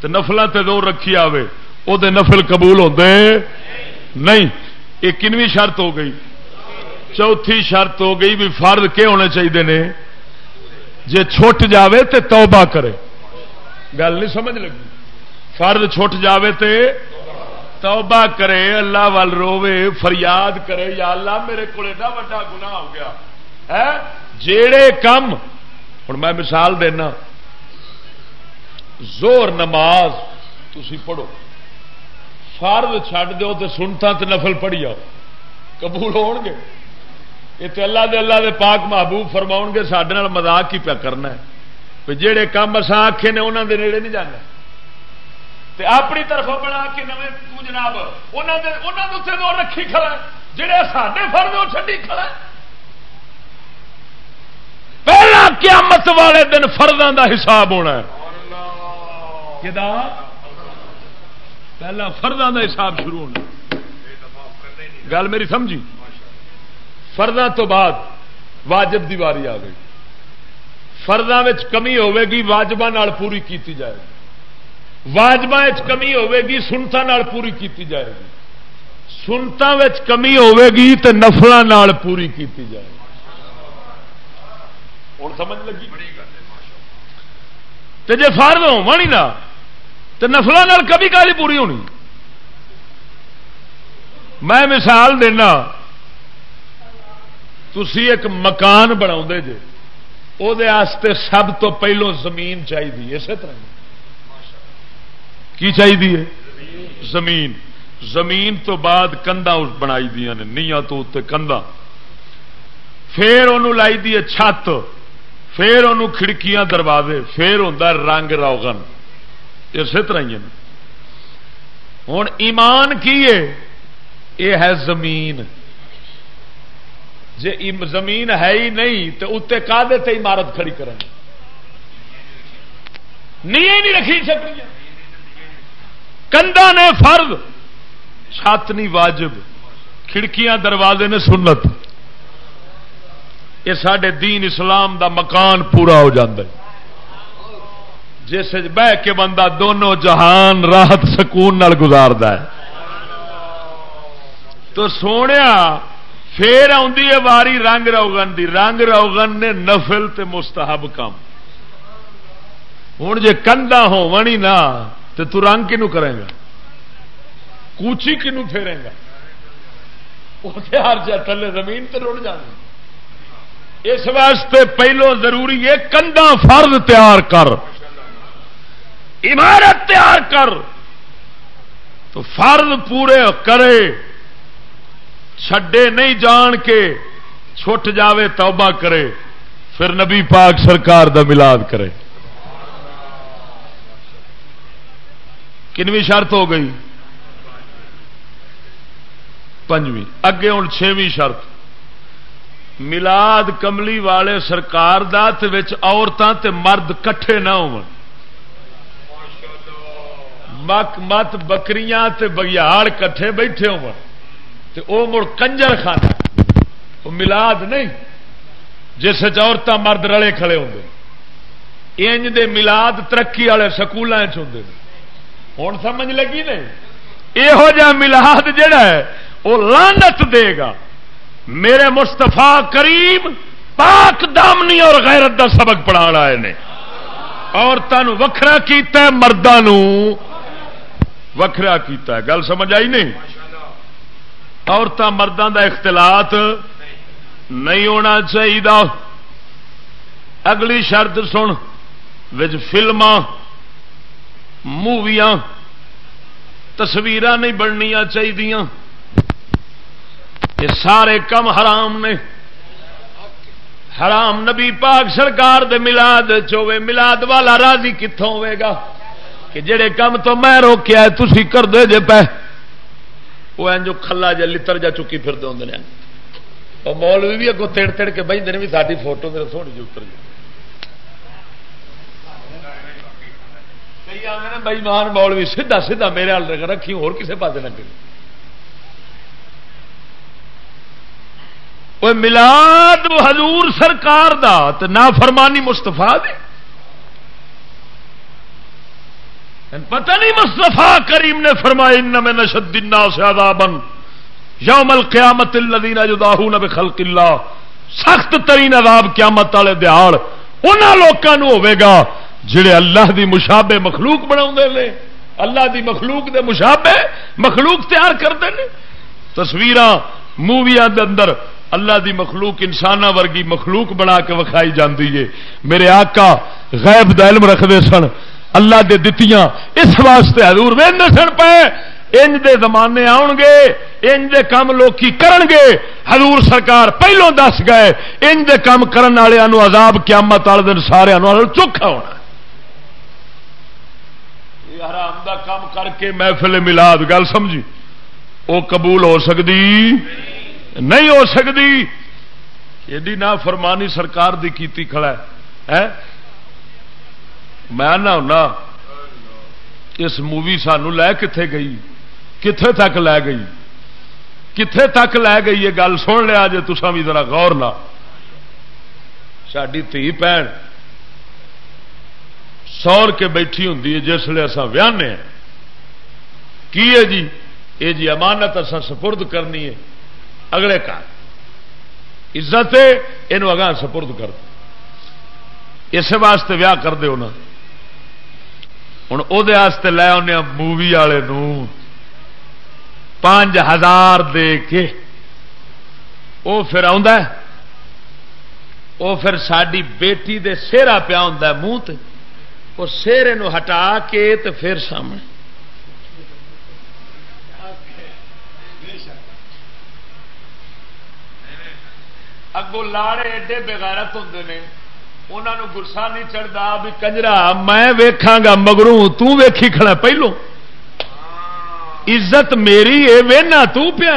تو نفلوں تے دور رکھی آوے، او دے نفل قبول ہوتے نہیں۔ یہ کنویں شرط ہو گئی۔ چوتھی شرط ہو گئی بھی فرد کے ہونے چاہیے نے۔ جے چھٹ جاوے تے توبہ کرے۔ گل نہیں سمجھ لگی۔ فرد چھٹ جاوے تے توبہ کرے، اللہ وال روے فریاد کرے، یا اللہ میرے کو ایڈا وا گنا ہو گیا۔ جیڑے کم ہوں میں مثال دینا۔ زور نماز تھی پڑھو۔ فرد چھڈ دو تو سنتا تو نفل پڑھی آؤ۔ قبول ہو گے؟ یہ تو اللہ دے اللہ دے پاک محبوب فرما گے سڈے مزاق کی پیا کرنا ہے۔ جہے کام اصا آخے نے انہوں دے نیڑے نہیں جانا۔ تے اپنی طرف بنا کے نویں تو جناب انہوں نے اتنے دور رکھی کھڑا جہے سارے فرد وہ چڈی کھڑا پہلا قیامت والے دن فرداں دا حساب ہونا ہے۔ پہلا فرداں دا حساب شروع ہونا گل میری سمجھی؟ فردا تو بعد واجب دی واری آ گئی۔ فرداں کمی ہوے گی واجبہ پوری کیتی جائے گی۔ واجبہ کمی ہوے گی سنتا پوری کیتی جائے گی۔ سنتا کمی ہوے گی تو نفل پوری کیتی جائے گی۔ ہوں سمجھ لگی؟ تو جی فرد ہو نا تو نفلوں کبھی کالی پوری ہونی۔ میں مثال دینا تھی ایک مکان بنا جے وہ سب تو پہلو زمین چاہیے اسی طرح۔ کی چاہیے زمین۔ زمین تو بعد کندا بنائی دیا نے، نیا تو اتنے کندا پھر انہوں لائی دی چھت، پھر انہوں کھڑکیاں دروازے، پھر ہوں رنگ روگن اسی طرح ہی ہوں ایمان کی ہے؟ یہ ہے زمین۔ جی زمین ہے ہی نہیں تو اتنے کا عمارت کھڑی کریں نہیں رکھی سکتی کندا نے فرد چھاتنی واجب۔ کھڑکیاں دروازے نے سنت۔ یہ سڈے دین اسلام دا مکان پورا ہو جائے جس بہ کے بندہ دونوں جہان راحت سکون گزارد ہے۔ تو سونے پھر ہے واری رنگ روگن دی۔ رنگ روگن نے نفل تے مستحب کام ہوں جی کندا ہونی نہ تو تو رنگ کنو کرے گا؟ کوچی کنو پھیرے گا؟ ہر جا تھلے زمین تے رڑ جانا اس واسطے پہلو ضروری ہے کندا فرد تیار کر۔ عمارت تیار کر۔ تو فرد پورے کرے۔ چھڈے نہیں جان کے چھٹ جاوے توبہ کرے، پھر نبی پاک سرکار دا ملاد کرے۔ کنویں شرط ہو گئی۔ پنجویں، اگے ہوں چھویں شرط۔ ملاد کملی والے سرکار عورتوں تے مرد کٹھے نہ ہو مت بکریاں تے بگیاڑ کٹھے بیٹھے ہو مڑ کنجر خانا وہ ملاد نہیں۔ جس عورتیں مرد رلے کھڑے ہوں انج دے ملاد ترقی والے سکول ہوں ہوں سمجھ لگی نہیں یہو جہ ملاد جڑا ہے وہ لانت دے گا۔ میرے مستفا کریم پاک دامنی اور غیرت دا سبق پڑھا آئے نے۔ عورتوں وکھرا کیتا ہے مردوں وکھرا کیتا ہے۔ گل سمجھ آئی نہیں؟ عورتوں مردوں دا اختلاط نہیں ہونا چاہیے اگلی شرط سن فلما موویاں تصویر نہیں بننیا چاہیے یہ سارے کم حرام نے۔ حرام نبی پاک سرکار دے ملاد چوے ملاد والا راضی کتوں ہوے گا؟ کہ جڑے کم تو میں روکیا تھی کر دے جے پہ۔ وہ جو کھلا جا لتر جا چکی پھر دے ہوں مولوی بھی اگوں تڑ تڑ کے بہتے بھی ساری فوٹو میرے سونی جی اتر جی۔ جائے بھائی مان مولوی سیدا سیدا میرے ہال رکھی ہو کسی پاس نہ کری ملاد حضور سرکار دا تو نہ فرمانی مستفا دے پتہ نہیں مستفا کریم نے فرمایا ان میں نشد الناس عذابا یوم القیامت الذین یداہون بخلق اللہ سخت ترین عذاب قیامت والے دیہڑ انہاں لوکاں نو ہوے گا جڑے اللہ دی مشابے مخلوق بنا اللہ دی مخلوق دے مشابے مخلوق تیار کرتے ہیں تصویر موویا اندر اللہ دی مخلوق انسان ورگی مخلوق بنا کے وکھائی جاتی ہے۔ میرے آقا غیب دا علم رکھتے سن۔ اللہ دے دتیاں۔ اس واسطے حضور وین سن پے۔ انج دے زمانے آن گے انج دے کام لوکی کرن گے حضور سرکار پہلو دس گئے، انج دے کام کرن والوں عذاب قیامت والے دن سارے چوکھا ہونا۔ حرام دا کام کر کے محفل ملاد، گل سمجھی؟ وہ قبول ہو سکتی نہیں ہو سکتی ایڈی نہ فرمانی سرکار دی کیتی کھڑا ہے میں نہ ہونا، اس مووی سانو لے کتنے گئی کتنے تک لے گئی کتنے تک لے گئی یہ گل سن لیا جی تسا بھی ذرا غور نہ۔ ساری تھی بھن سور کے بیٹھی ہوں جسے اصا ویانے کی ہے جی؟ یہ جی امانت اصا سپرد کرنی ہے۔ اگلے کا عزت یہ اگاں سپرد کر۔ اس واسطے ویاہ کر دے ہوں وہ لے آنے مووی والے پانچ ہزار دے کے وہ پھر پھر ساری بیٹی دے سیرا پیا ہوں منہ وہ سیرے ہٹا کے تو پھر سامنے اگو لاڑے ایڈے بےغیرت ہوں نے انہوں گسا نہیں چڑھتا بھی کنجرا، میں ویکھاں گا مگروں تیکھی کھڑا پہلو۔ عزت میری ہے وینا پیا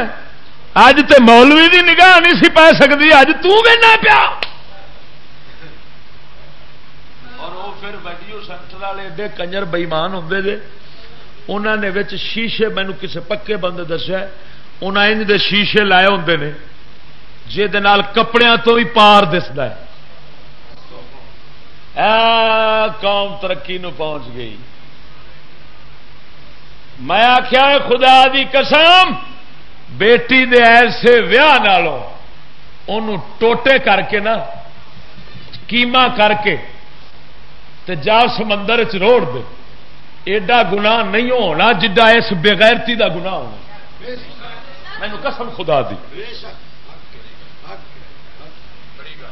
اج تے مولوی دی نگاہ نہیں سی پی سکتی اج تنا پیا۔ اور وہ پھر ویڈیو سینٹر والے ایڈے کنجر بئیمان ہوں جے انہوں نے شیشے مینو کسی پکے بند دسیا انہیں دے شیشے لائے ہوں نے کپڑے تو بھی پار دستا ہے۔ قوم ترقی نو پہنچ گئی۔ میں آخیا خدا دی قسم بیٹی دے ایسے ویاہ نالوں ٹوٹے کر کے نا کیما کر کے تے جا سمندر چ روڑ دے۔ ایڈا گنا نہیں ہونا جڈا اس بغیرتی دا گنا ہونا۔ مینو قسم خدا دی۔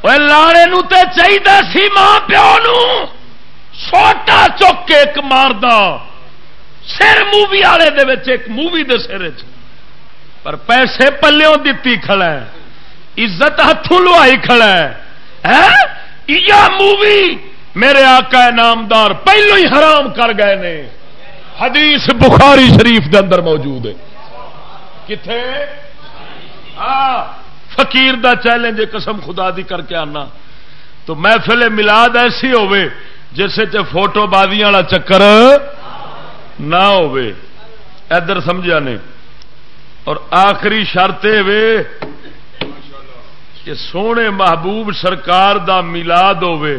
لاڑے نو تے چاہیے سی ماں پیو نو سوٹا چک کے ایک مارد سر مووی والے ایک مووی دے سر پر پیسے پلوں دتی کھڑا ہے عزت ہاتھوں لوائی کھڑا ہے مووی میرے آقا نامدار پہلو ہی حرام کر گئے نے حدیث بخاری شریف دے اندر موجود ہے کتنے ہاں فقیر دا چیلنج قسم خدا دی کر کے آنا۔ تو محفل ملاد ایسی ہوے جسے چ فوٹو بازی والا چکر نہ ادھر سمجھا نے۔ اور آخری شرط وے کہ سونے محبوب سرکار دا ملاد ہوے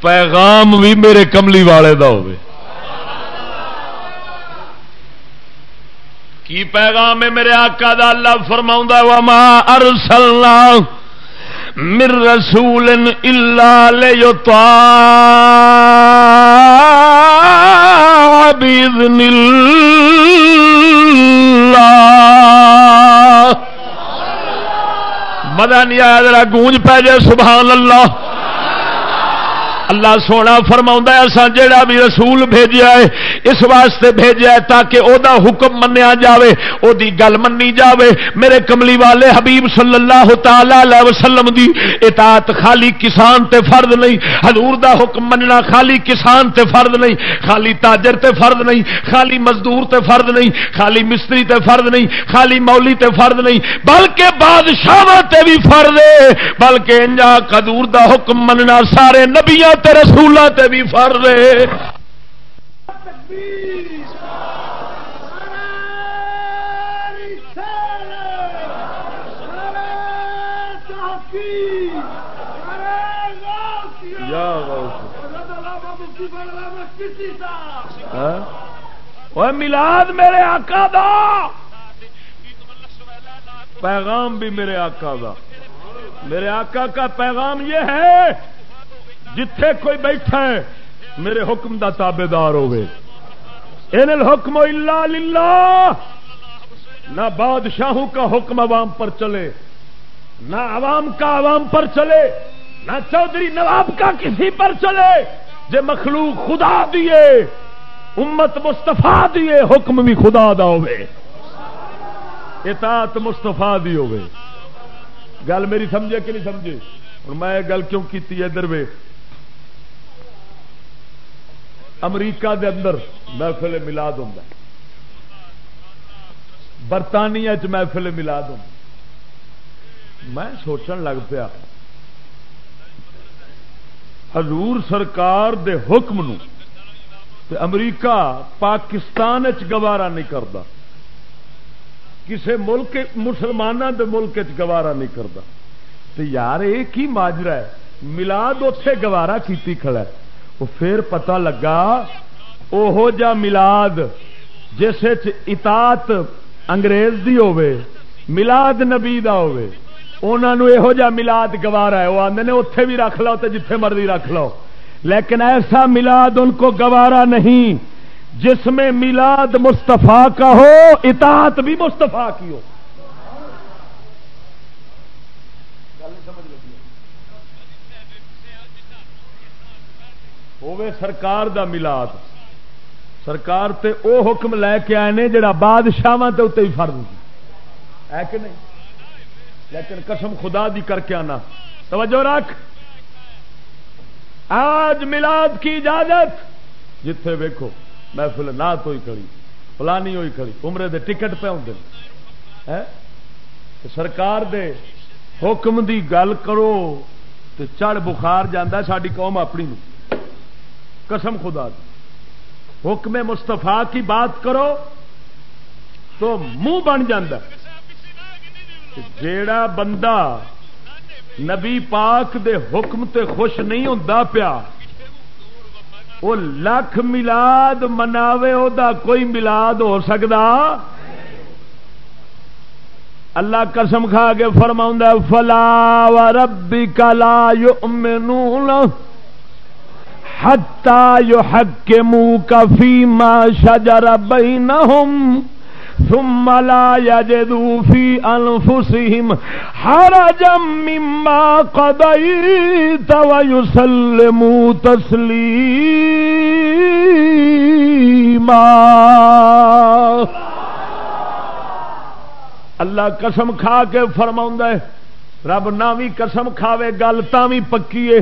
پیغام بھی میرے کملی والے دا ہوئے کی پیغام ہے میرے آقا دا اللہ فرما وما ارسلنا مر رسول الا لیطاع باذن اللہ مدن یا ذرا گونج پہ جائے، سبحان اللہ۔ اللہ سونا فرما ایسا جیڑا بھی رسول بھیجا ہے، اس واسطے بھیجا ہے تاکہ او دا حکم منیا جاوے او دی گل منی جاوے۔ میرے کملی والے حبیب صلی اللہ تعالی وسلم دی اطاعت خالی کسان تے فرد نہیں، حضور دا حکم مننا خالی کسان تے فرد نہیں، خالی تاجر تے فرد نہیں، خالی مزدور تے فرد نہیں، خالی مستری تے فرد نہیں، خالی مولی تے فرد نہیں، بلکہ بادشاہ تے بھی فرد ہے۔ بلکہ انجا قدور دا حکم مننا، سارے نبیاں تے رسولہ تے بھی فر رہے ملاد میرے آقا دا۔ پیغام بھی میرے آقا دا۔ میرے آقا کا پیغام یہ ہے جتھے کوئی بیٹھا ہے، میرے حکم دا تابے دار ہوئے الا للہ۔ نہ بادشاہوں کا حکم عوام پر چلے، نہ عوام کا عوام پر چلے، نہ چودھری نواب کا کسی پر چلے۔ جو مخلوق خدا دیے امت مستفا دیے حکم بھی خدا دا ہوئے۔ اطاعت مستفا دی ہوئے۔ گل میری سمجھے کہ نہیں سمجھے؟ اور میں گل کیوں کی ادھر وے امریکہ دے اندر محفل ملاد ہوں برطانیہ چ محفل ملاد ہوں میں سوچن لگ پیا، حضور سرکار دے حکم نو تے امریکہ پاکستان چ گوارا نہیں کرتا کسے ملک مسلمانوں دے ملک چ گوارا نہیں کرتا یار یہ کی ماجرا ہے ملاد اتے گوارا کیتی کھڑا ہے۔ پھر پتا لگا، اوہو جا ملاد جس اطاعت انگریز دی ہوے ملاد نبی دا ہوے انہوں یہو جا ملاد گوارا ہے۔ وہ آدھے نے اتے بھی رکھ لو تو جتھے مرضی رکھ لو لیکن ایسا ملاد ان کو گوارا نہیں جس میں ملاد مستفا کا ہو، اطاعت بھی مستفا کی ہو۔ ہوے سرکار دا ملاد۔ سرکار تے او حکم لے کے آئے نے جڑا بادشاہ ہی فرض ہے۔ کہ نہیں؟ لیکن قسم خدا دی کر کے آنا۔ توجہ رکھ۔ آج ملاد کی اجازت۔ جتھے ویکو محفل نات ہوئی کھڑی پلانی ہوئی کھڑی، عمرے دے ٹکٹ پہ ہوں سرکار دے حکم دی گل کرو تو چڑھ بخار جانا ساری قوم اپنی قسم خدا دی۔ حکم مستفا کی بات کرو تو منہ بن جیڑا بندہ نبی پاک دے حکم تے خوش نہیں ہوں پیا وہ لکھ ملاد مناوے دا کوئی ملاد ہو سکتا اللہ قسم کھا کے فرما فلا و ربی کلا حتا یو حق کے کفی ماں شجر بینہم ثم لا يجدوا في أنفسهم حرجا مما قضيت ويسلموا تسليما. اللہ قسم کھا کے فرماؤں فرما رب نہ بھی قسم کھاوے، گل تا بھی پکی ہے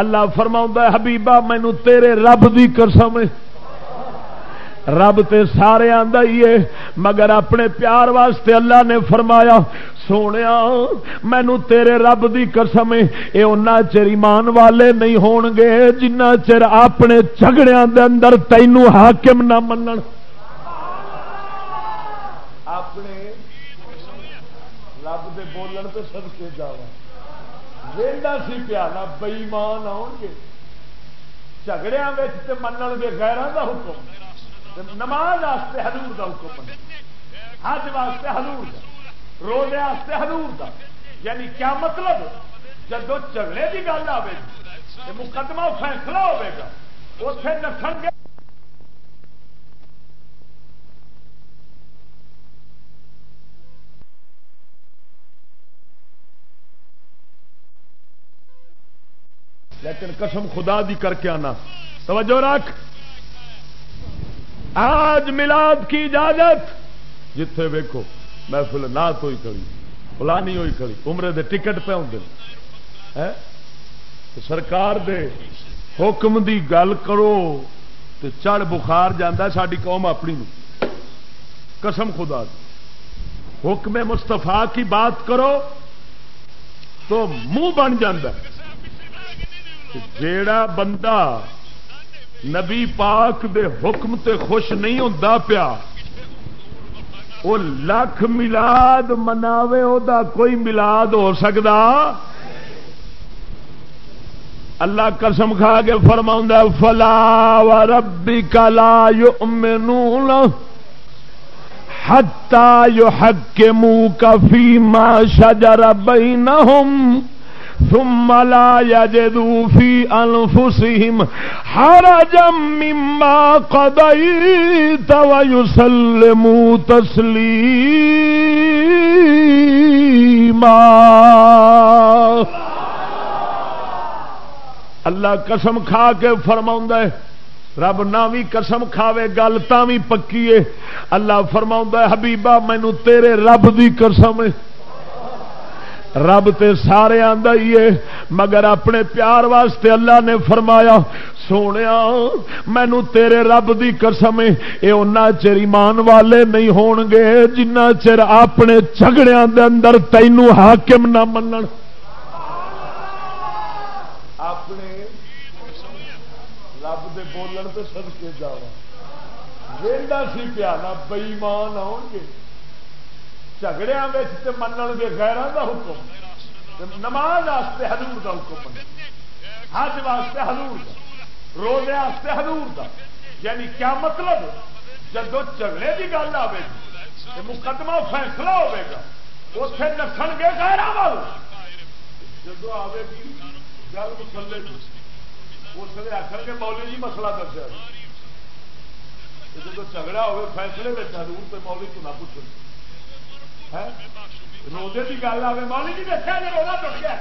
اللہ فرما حبیبا مینو تیرے رب دی قسم رب تے سارے آندا ہی ہے مگر اپنے پیار واسطے اللہ نے فرمایا سونے مینو تیرے رب دی قسم اے۔ اونا چر ایمان والے نہیں ہون گے جنہ چر اپنے جھگڑیاں دے اندر تینو حاکم نہ منن۔ اپنے رب دے بولن تو سد کے جا ویلا سی پیالا بئیمان آؤ گے۔ جھگڑیا من گے گیران کا حکم۔ نماز واسطے ہلور کا حکم حج واسطے ہلور کا روزے واسطے ہلور کا یعنی کیا مطلب؟ جب جھگڑے کی گل آئے مقدمہ فیصلہ ہوگا اتنے نسن گے۔ لیکن قسم خدا دی کر کے آنا۔ توجہ رکھ۔ آج ملاد کی اجازت۔ جتھے ویکو محفل نہ ہوئی کھڑی، فلانی ہوئی کھڑی، عمرے دے ٹکٹ پہ ہوں سرکار دے حکم دی گل کرو تو چڑھ بخار جانا ساری قوم اپنی قسم خدا دی۔ حکم مستفا کی بات کرو تو منہ بن جاندہ جیڑا بندہ نبی پاک دے حکم تے خوش نہیں ہوں پیا وہ لکھ ملاد مناوے، او دا کوئی ملاد ہو سکتا اللہ قسم کھا کے فرما فلا و ربی کلا یؤمنون حتا یحکموک فیما شجر بینہم۔ ثم لا يجدوا في أنفسهم حرجا مما قضيت ويسلموا تسليما. اللہ قسم کھا کے فرما رب نہ بھی قسم کھاوے، گل بھی پکی ہے۔ اللہ فرما حبیبا مینو تیرے رب دی قسم ہے۔ رب تے سارے آندا ہی ہے، مگر اپنے پیار واسطے اللہ نے فرمایا سونے مینو تیرے رب دی قسم اے اونا چر ایمان والے نہیں ہون گے جنہ چر اپنے جھگڑیاں دے اندر تینو حاکم نہ منن۔ اپنے رب دے بولن تے صدقے جاواں ویندا سی پیالا بے ایمان آؤ گے۔ جھگڑیا من گے گیران کا حکم نماز واسطے ہلور کا حکم حج واسطے ہلور کا روزے واسطے ہلور کا یعنی کیا مطلب؟ جب جھگڑے کی گل آئے گی مقدمہ فیصلہ ہوگا اتے نسن گے گیران وال۔ جب آئے گی، گل مسلے اس لیے آخر کے مولی جی مسئلہ دسیا۔ جب جھگڑا ہوئے فیصلے میں ہلور تو مولی تو نہ پوچھو روزے کی گل آئے مولی جی دسیا جی روزہ ٹوٹ گیا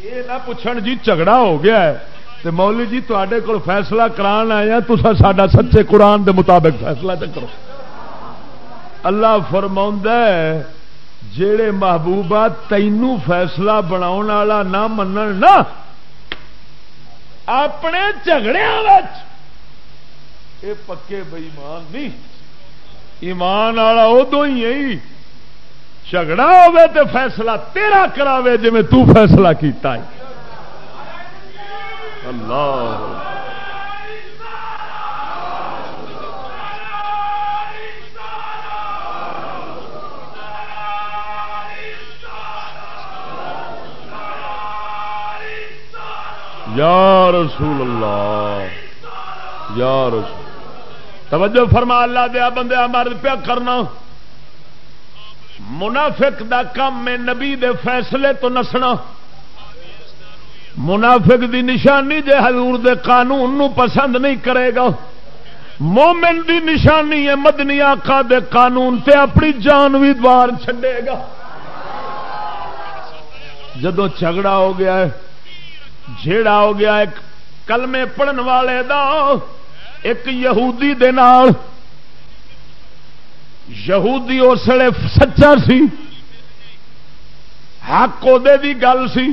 یہ نہ پوچھن جی جھگڑا ہو گیا ہے۔ تو مولی جی تے کو فیصلہ کران آئے ہیں تو سا سچے قرآن دے مطابق فیصلہ تو کرو۔ اللہ فرما جڑے محبوبہ تینوں فیصلہ بنا نہ من نہ اپنے جھگڑیا یہ پکے بئیمان نہیں ایمان والا ادو ہی ہے۔ جھگڑا ہوے تو فیصلہ تیرا کراوے جی تو فیصلہ کیتا ہے۔ اللہ۔ یا رسول اللہ۔ یا رسول توجہ فرما، اللہ دیا بندے مرد پیا کرنا۔ منافق دا کم میں نبی دے فیصلے تو نسنا۔ منافق دی نشانی جے حضور دے قانون نو پسند نہیں کرے گا۔ مومن دی نشانی ہے مدنی آقا دے قانون تے اپنی جان بھی دوار چھڈے گا۔ جدو جھگڑا ہو گیا ہے، جھیڑا ہو گیا ایک کلمے پڑھن والے دا۔ ایک یہودی دے نال، یہودی اس سچا سی، حق دی گل سی،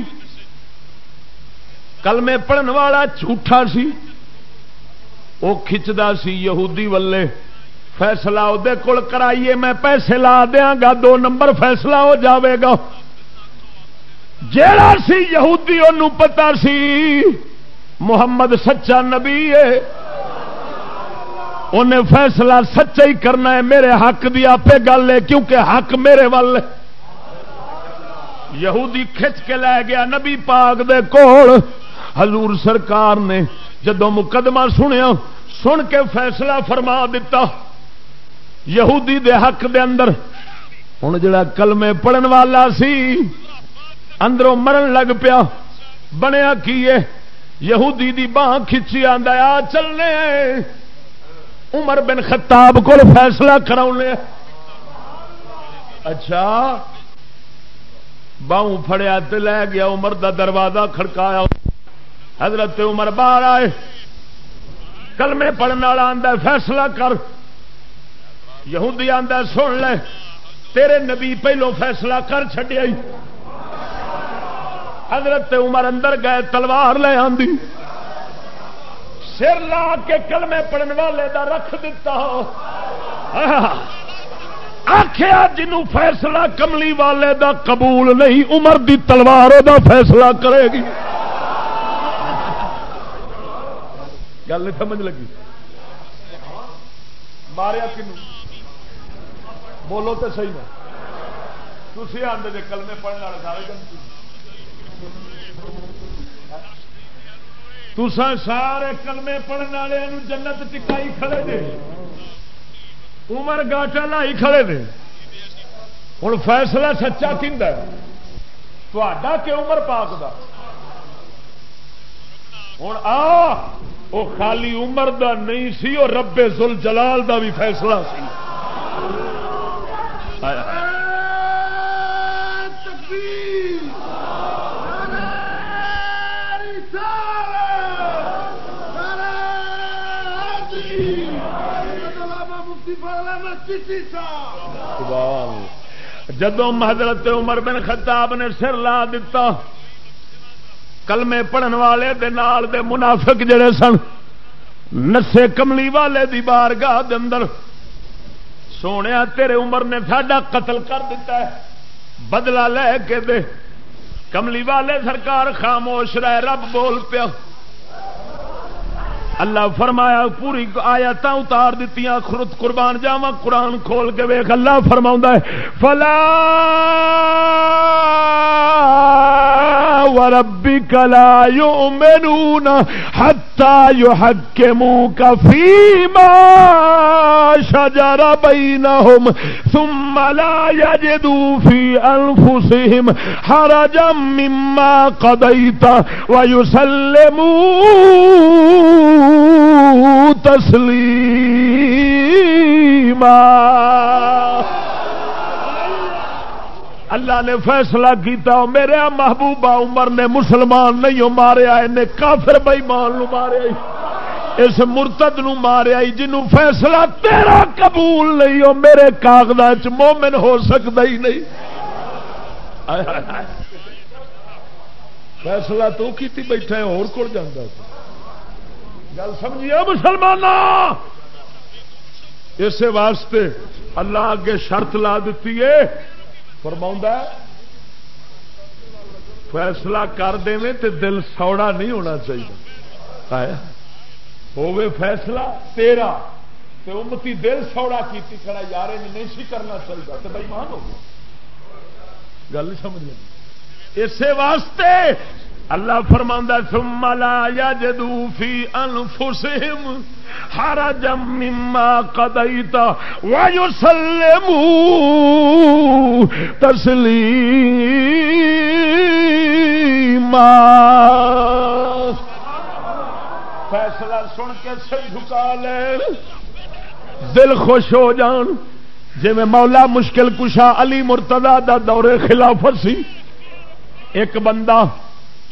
کلمے پڑھن والا جھوٹا سی وہ کھچتا سی یہودی والے، فیصلہ وہ کول کرائیے، میں پیسے لا دیا گا، دو نمبر فیصلہ ہو جاوے گا۔ جیڑا سی یہودی انہوں پتا سی، محمد سچا نبی ہے۔ انہیں فیصلہ سچا ہی کرنا ہے، میرے حق دی آپ گل ہے، کیونکہ حق میرے وال یہودی کھچ کے لے گیا نبی پاک دے کول۔ حضور سرکار نے جدو مقدمہ سنیا، سن کے فیصلہ فرما دیتا یہودی دے حق دے اندر۔ ہوں جڑا کلمے پڑھن والا سی، اندروں مرن لگ پیا۔ بنیا کی یہودی دی باہ کھچی آ چلنے۔ عمر بن خطاب کو فیصلہ کرا اچھا۔ باہوں فڑیا لے گیا عمر دا دروازہ کھڑکایا۔ حضرت عمر باہر آئے۔ کلمے پڑھنے والا آدھا فیصلہ کر۔ یہودی آدھا سن لے۔ تیرے نبی پہلو فیصلہ کر چڈیا حضرت عمر اندر گئے، تلوار لے آندی۔ سر لا کے کلمے پڑھنے والے دا رکھ دیتا آخیا جنوں فیصلہ کملی والے دا قبول نہیں، عمر دی تلوار دا فیصلہ کرے گی۔ گل نہیں سمجھ لگی؟ ماریا کن بولو تو صحیح میں تھی آدھے کلمے پڑھنے والے سارے جن۔ تسا سارے کلمے پڑھنے والے جنت ٹکائی کھڑے دے عمر گاٹا لائی کھڑے دے ہوں فیصلہ سچا تا کہ عمر پاک دا؟ ہوں آ وہ خالی عمر دا نہیں سی اور ربے زل جلال دا بھی فیصلہ سی۔ تکبیر۔ جدو حضرت عمر بن خطاب نے سر لا دیتا کلمے پڑھن والے دے نال دے منافق جڑے سن، نسے کملی والے دی بار گاہ اندر سونے تیرے عمر نے ساڈا قتل کر دیتا ہے، بدلہ لے کے دے، کملی والے سرکار خاموش رہ رب بول پیا۔ اللہ فرمایا، پوری آیات اتار دیتی خرد قربان جاوا قرآن کھول کے ویخ اللہ فرما فلا وربی کلا یو میرو ہتا یو شجر بینہم ثم لا یجدو فی انفسہم حرجا مما قضيت قضیتا ویسلمون اللہ نے فیصلہ کیتا میرے محبوبہ عمر نے مسلمان نہیں ماریا انہیں کافر بھائی مان لو ماریا، اس مرتد نو ماریا، جنوں فیصلہ تیرا قبول نہیں ہو میرے کاغذات مومن ہو سکتا ہی نہیں۔ فیصلہ تو کی بیٹھا ہے اور کول جانا گل سمجھیا مسلمان اسی واسطے اللہ اگے شرط لا دیتی ہے فرما فیصلہ کر دیں تو دل سوڑا نہیں ہونا چاہیے۔ ہوے فیصلہ تیرا تو امتی دل سوڑا کیتی کھڑا یار نہیں سی کرنا چاہیے تو بھائی مان ہو گل سمجھ لیں اسی واسطے اللہ فرما ثم لا يجدوا في انفسهم حرجا مما قضيت ويسلموا تسليما فیصلہ سن کے سر جھکا لے. دل خوش ہو جان. جی میں مولا مشکل کشا علی مرتضی دا دورے خلافت سی، ایک بندہ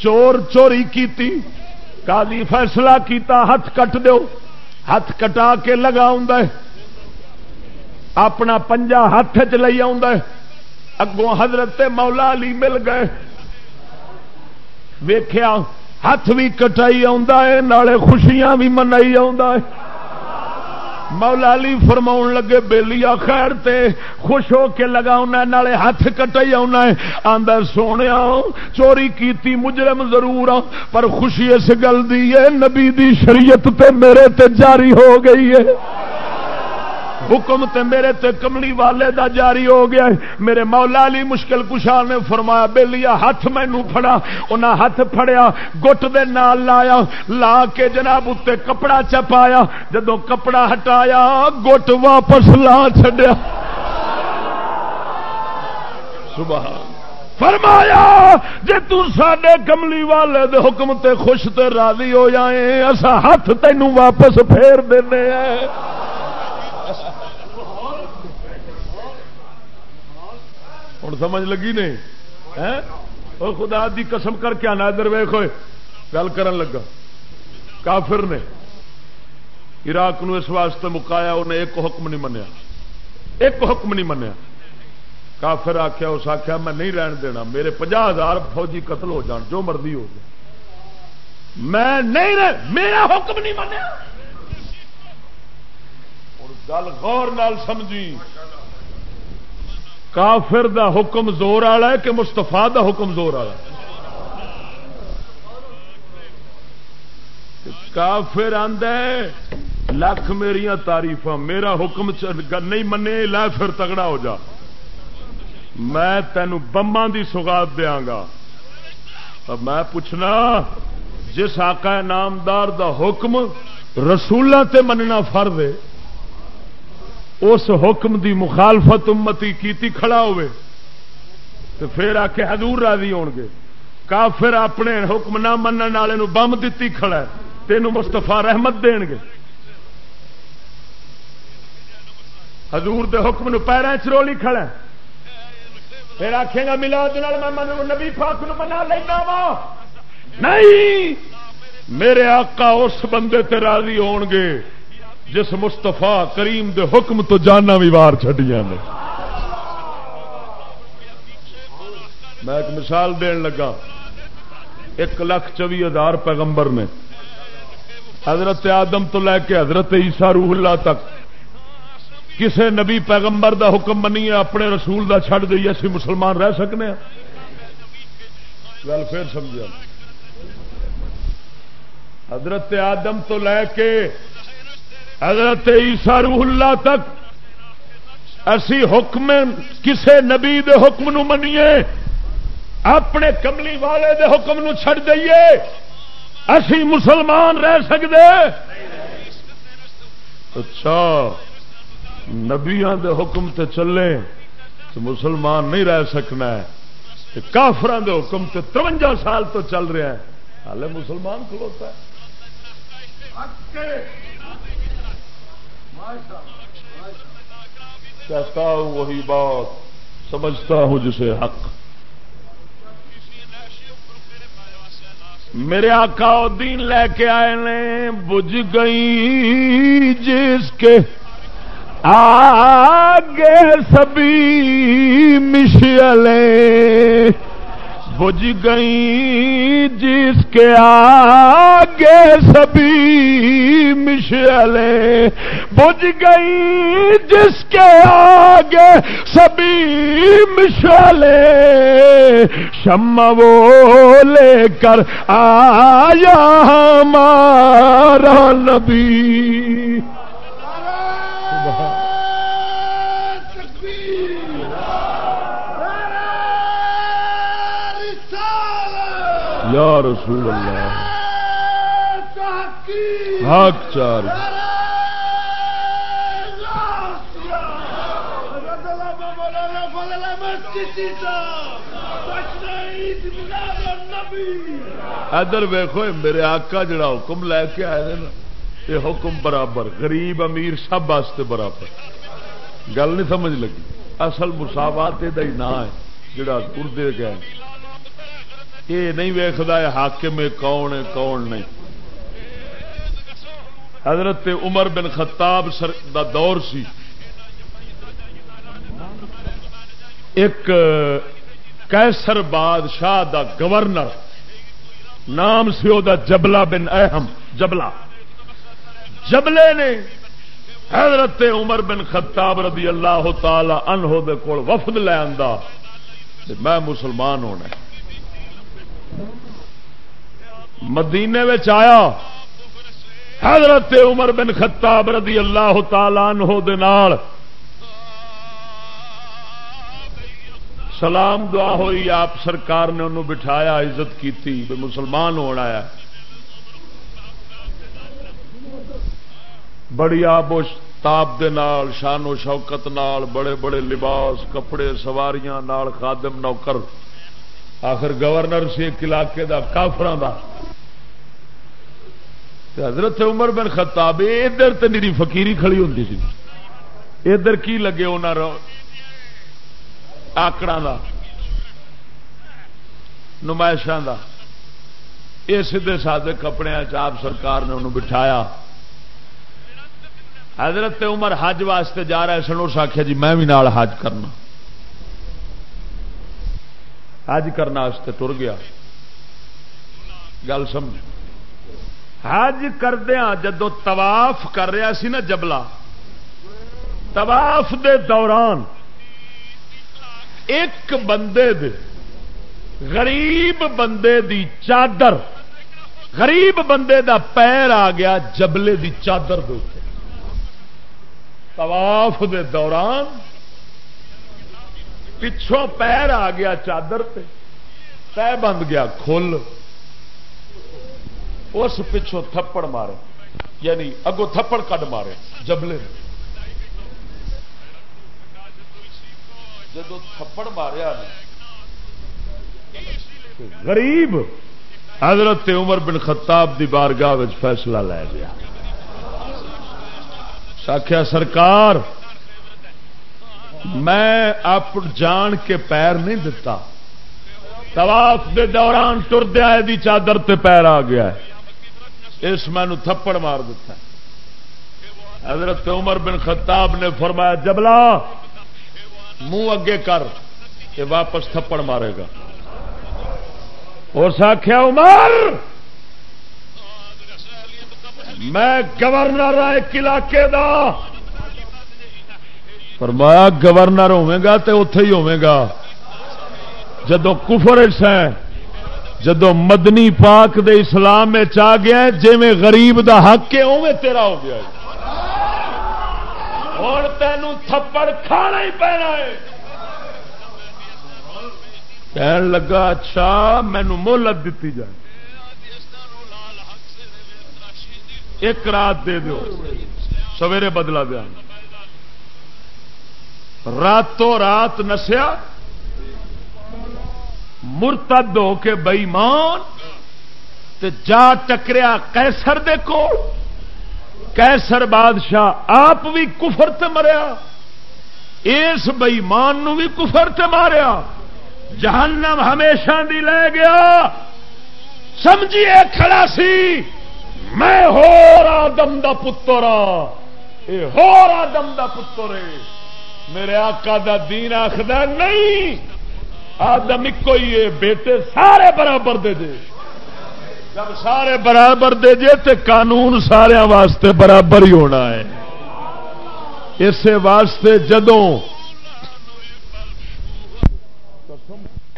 چور چوری کیتی قاضی فیصلہ کیتا ہاتھ کٹ دو ہاتھ کٹا کے لگا اپنا پنجا ہاتھ چ اگوں حضرت مولا علی مل گئے۔ ویخیا ہاتھ بھی کٹائی آ خوشیاں بھی منائی آ مولا علی فرما لگے بےلیا خیر تے، خوش ہو کے لگا نالے ہاتھ کٹائی آنا آدھا سونے چوری کیتی، مجرم ضرور آ پر خوشی اس گل دی ہے، نبی دی شریعت تے میرے تے جاری ہو گئی ہے۔ حکم تے میرے تے کملی والے دا جاری ہو گیا ہے۔ میرے مولا علی مشکل کشا نے فرمایا بے لیا ہاتھ مینو فڑا انہاں ہاتھ پھڑیا، گٹ دے نال لایا۔ لا کے جناب اتنے کپڑا چپایا۔ جدو کپڑا ہٹایا، گٹ واپس لا چڈیا سبحان۔ فرمایا جی تے کملی والے دے حکم تے خوش تے راضی ہو جائیں اسا ہاتھ تینوں واپس پھیر دینے ہیں۔ ہوں سمجھ لگی نہیں؟ اور خدا دی قسم کر کے ادھر ویخ ہوئے، گل کر لگا۔ کافر نے عراق نو اس واسطے مکایا، انہیں ایک حکم نہیں منیا۔ ایک حکم نہیں منیا۔ کافر آخیا اس آخیا میں نہیں رہن دینا، میرے پناہ ہزار فوجی قتل ہو جان، جو مرضی ہو جائے۔ میں نہیں رہ، میرا حکم نہیں منیا۔ گل غور نال سمجھی۔ کافر دا حکم زور والا ہے کہ مستفا دا حکم زور والا کافر آد لکھ میری تاریف میرا حکم نہیں منے لا پھر تگڑا ہو جا۔ میں تینوں بما دی سوگات دیا گا۔ میں پوچھنا، جس آقا نامدار دا حکم رسولہ تے مننا فرد ہے اس حکم دی مخالفت امتی کیتی کھڑا ہوئے، تو پھر آ کے حضور راضی ہون گے۔ کافر اپنے حکم نہ منع والے بم دیتی کھڑا ہے تین مستفا رحمت دین گے۔ حضور دے حکم نو پیروں چرولی کھڑا ہے۔ پھر آخے گا ملا نبی پاک نو منا لینا وا۔ نہیں! میرے آقا اس بندے تے راضی ہون گے۔ جس مستفا کریم دے حکم تو جانا بھی وار چڈیا نے۔ میں ایک مثال دین لگا۔ ایک لاکھ چوی ہزار پیغمبر نے حضرت آدم تو لے کے حضرت عیسیٰ روح اللہ تک۔ کسے نبی پیغمبر دا حکم منی اپنے رسول دا چھڑ دئیے، اسی مسلمان رہ سکنے ہیں۔ گل پھر سمجھا۔ حضرت آدم تو لے کے حضرت عیسیٰ روح اللہ تک اسی حکم کسے نبی دے حکم نو منیے، اپنے کملی والے دے حکم نو چھڑ دئیے، اسی مسلمان رہ سکتے اچھا نبیا دے حکم تے چلے تو مسلمان نہیں رہ سکنا ہے۔ کافران دے حکم تے ترونجا سال تو چل رہا ہے۔ ہالے مسلمان کھلوتا ہے۔ کہتا ہوں وہی بات، سمجھتا ہوں جسے حق۔ میرے آقا دین لے کے آئے نے بج گئی جس کے آگے سبھی مشلے بج گئی جس کے آگے سبھی مشلے بج گئی جس کے آگے سبھی مشلے شم وہ لے کر آیا ہمارا نبی۔ یا رسول اللہ۔ حق چار۔ ادھر ویخو میرے آقا جڑا حکم لے کے آئے نا، یہ حکم برابر، غریب امیر سب واسطے برابر۔ گل نہیں سمجھ لگی۔ اصل مساوات یہ نام ہے، جڑا اردے گئے۔ یہ نہیں ویختا ہے حاکم کون ہے، کون نہیں۔ حضرت عمر بن خطاب دا دور سی۔ ایک کیسر بادشاہ دا گورنر، نام سی او دا جبلا بن اہم۔ جبلا جبلے نے حضرت عمر بن خطاب رضی اللہ تعالی عنہ دے کول وفد لے آندا۔ میں مسلمان ہونا مدینے آیا، حضرت عمر بن خطاب رضی اللہ تعالی عنہ سلام دعا ہوئی، آپ سرکار نے انہوں بٹھایا، عزت کی مسلمان ہونا آیا۔ بڑی آب و تاپ دے نال، شان و شوکت نال، بڑے بڑے لباس، کپڑے، سواریاں نال خادم نوکر۔ آخر گورنر سی ایک علاقے دا کافران دا. حضرت عمر بن خطاب ادھر تو میری فکیری کھڑی ہوتی سی. ادھر کی لگے انہوں آکڑا دا، نمائشاں یہ سیدے سادے کپڑے آپ سرکار نے انہوں بٹھایا. حضرت عمر حج واسطے جا رہے سن، اس آخیا جی میں بھی نال حج کرنا۔ حج کرنا تر گیا۔ گل سمجھ۔ حج کردیا جدو طواف کر رہا سی نا جبلا طواف دے دوران ایک بندے دے، غریب بندے دی چادر، غریب بندے دا پیر آ گیا جبلے دی چادر دے طواف دے دوران پچھوں پیر آ گیا چادر پہ پہ بند گیا، کھل۔ اس پچھوں تھپڑ مارے یعنی اگو تھپڑ کڈ مارے، جبلے جب تھپڑ ماریا غریب حضرت عمر بن خطاب دی بارگاہ فیصلہ لے لیا ساکھیا، سرکار میں آپ جان کے پیر نہیں دتا۔ طواف دے دوران ٹردیا دی چادر تے پیر آ گیا ہے۔ اس میں تھپڑ مار دیتا حضرت عمر بن خطاب نے فرمایا، جبلا، منہ اگے کر، کہ واپس تھپڑ مارے گا۔ اور ساکھیا عمر! میں گورنر ایک علاقے دا فرمایا، گورنر گا تو اتے ہی گا. جدو کفر ہے جدو مدنی پاک دے اسلام میں چاہ گیا جی میں غریب دا حق ہے اوے تیرا ہو گیا ہوں تینوں تھپڑ کھانا ہی پینا ہے۔ کہن لگا اچھا مینو مہلت دیتی جائے۔ ایک رات دے دو سویرے بدلا دیا۔ راتوں رات نسیا، مرتد ہو کے بئیمان جا ٹکریا کیسر دے کو کیسر بادشاہ آپ بھی کفر تے مریا، اس بئیمان بھی کفر تے ماریا، جہنم ہمیشہ دی لے گیا۔ سمجھیے کھڑا سی، میں ہو آدم دا پتر ہاں، ہو آدم دا پتر میرے آقا دا دین آخر نہیں۔ آدم ایک ہی ہے، بیٹے سارے برابر دے دے۔ جب سارے برابر دے جے تے قانون سارے واسطے برابر ہی ہونا ہے۔ اسے واسطے جدوں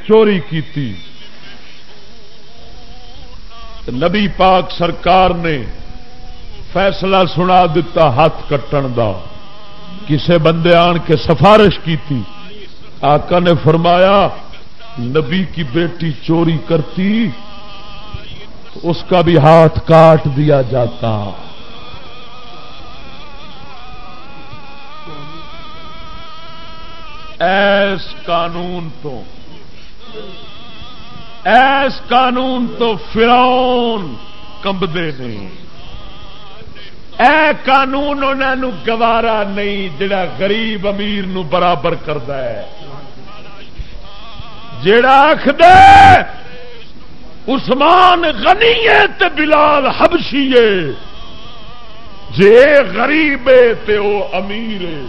چوری کی نبی پاک سرکار نے فیصلہ سنا دیتا، ہاتھ کٹن دا۔ کسے بندے آن کے سفارش کی تھی آقا نے فرمایا، نبی کی بیٹی چوری کرتی، اس کا بھی ہاتھ کاٹ دیا جاتا۔ ایس قانون تو، ایس قانون تو فرون کمبدے نہیں اے قانون انہوں گوارا نہیں، جڑا غریب امیر نو برابر کرتا ہے۔ جڑا آخد عثمان غنی ہے تے بلال حبشی ہے۔ جے غریب ہے تے او امیر ہے۔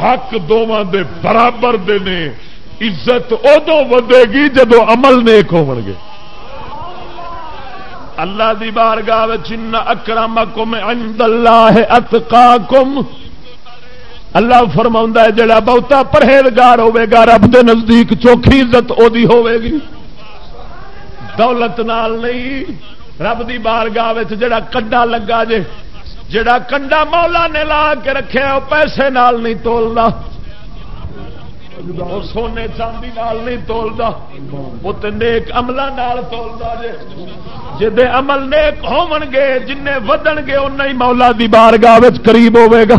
حق دونوں دے برابر دے نے، عزت ادو ودے گی جدو عمل نیک ہو گے اللہ دی بارگاہ چن اکرمکم عند اللہ اتقاکم۔ اللہ فرما ہے، جڑا بہتا پرہیزگار ہوے گا، رب دے نزدیک چوکھی عزت او دی ہوے گی۔ دولت نال نہیں، رب دی بارگاہ جڑا کنڈا لگا جے، جڑا کنڈا مولا نے لا کے رکھے وہ پیسے نال نہیں تولنا۔ وہ سونے چاندی نال نہیں تولتا وہ تو نیک عملہ نال تولتا جی جی عمل نیک ہون گے جن ودن گے اُن ہی مولا دی بارگاہ قریب ہوے گا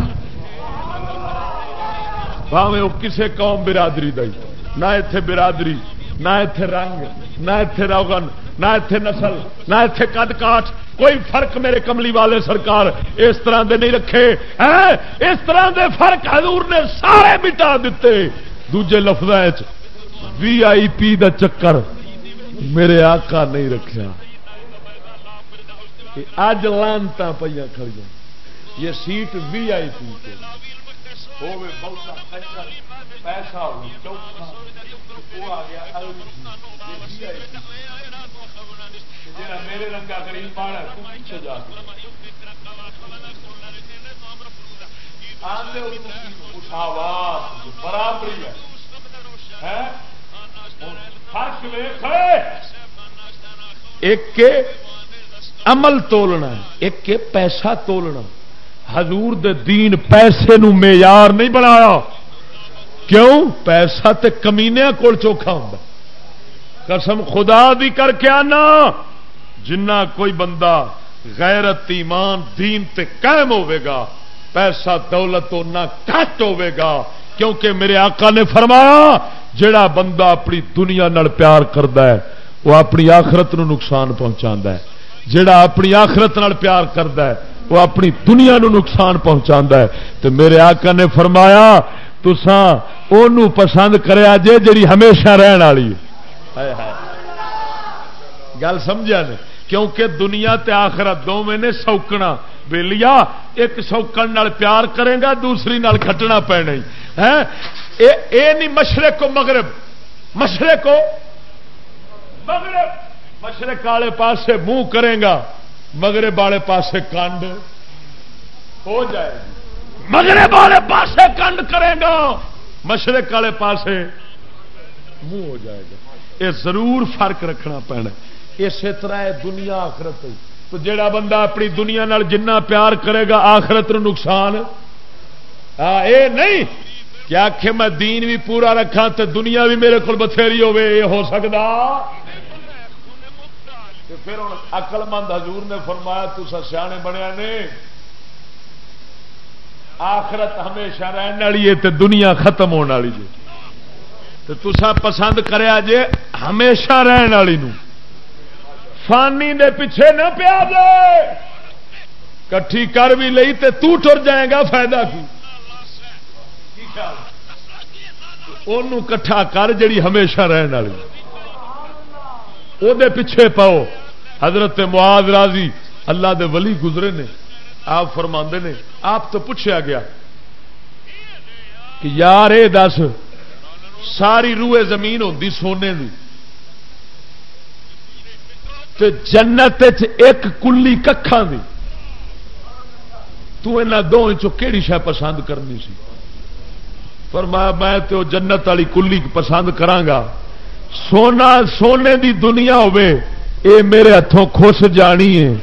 بھاوے وہ کسے قوم برادری دئی نہ اتے برادری نہ اتے رنگ نہ اتے روگن نہ اتے نسل نہ اتے کد کاٹ کوئی فرق میرے کملی والے سرکار اس طرح دے نہیں رکھے اس طرح دے فرق حضور نے سارے مٹا دیتے دوجے لفظ وی آئی پی دا چکر میرے آقا نہیں رکھا اج لانتا پہ کھڑی یہ سیٹ وی آئی پی کے۔ پیسہ میرے رنگا کری پاڑا پیچھے جا برابری ہے۔ ایک عمل تولنا ایک پیسہ تولنا۔ حضور دے دین پیسے نو معیار نہیں بنایا۔ کیوں؟ پیسہ تے کمینیا کول چوکھا ہوں قسم خدا دی کر کے آنا۔ جنہ کوئی بندہ غیرت ایمان دین تے قائم ہوے گا پیسہ دولت کٹ گا، کیونکہ میرے آقا نے فرمایا، جڑا بندہ اپنی دنیا نال پیار کرتا ہے، وہ اپنی آخرت نو نقصان پہنچا ہے۔ جڑا اپنی آخرت نال پیار کرتا ہے، وہ اپنی دنیا نو نقصان پہنچا ہے۔ تو میرے آقا نے فرمایا تسان پسند کریا جے جی ہمیشہ رہن والی گل سمجھا نے؟ کیونکہ دنیا تے آخرت دو میں نے سوکنا۔ بےلیا ایک سوکن پیار کرے گا، دوسری نال کھٹنا پینا ہاں؟ اے نہیں، مشرق کو مغرب۔ مشرق کو مغرب۔ مشرق والے پاسے منہ کرے گا، مغرب والے پاسے کنڈ۔ ہو جائے گا مغرب والے پاسے کنڈ کرے گا، مشرق والے پاسے منہ ہو جائے گا۔ یہ ضرور فرق رکھنا پینا۔ اسی طرح دنیا آخرت تو جڑا بندہ اپنی دنیا نال جنہ پیار کرے گا، آخرت نقصان۔ ہاں، اے نہیں کیا کہ میں دین بھی پورا رکھا تو دنیا بھی میرے کو بتھیری ہوے یہ ہو سکتا پھر اقل مند حضور نے فرمایا تو سیانے بنیا نے۔ آخرت ہمیشہ رہن والی ہے دنیا ختم ہونے والی جی۔ تو تسا پسند کریا جے ہمیشہ رہن والی فانی دے پیچھے نہ پیا جائے کٹھی کر بھی لئی تے تو ٹر جائے گا، فائدہ کی؟ کٹھا کر جڑی ہمیشہ رہن والی۔ وہ پیچھے پاؤ۔ حضرت معاذ راضی اللہ دے ولی گزرے نے، آپ فرما نے، آپ تو پوچھا گیا کہ یار یہ دس، ساری روئے زمین ہوتی سونے کی تے جنت ایک کلی ککھان دی۔ تو ان دونوں کہڑی شہ پسند کرنی سی؟ پر میں تو جنت والی کلی پسند کرانگا۔ سونا، سونے دی دنیا ہوے اے میرے ہاتھوں خوش جانی ہے۔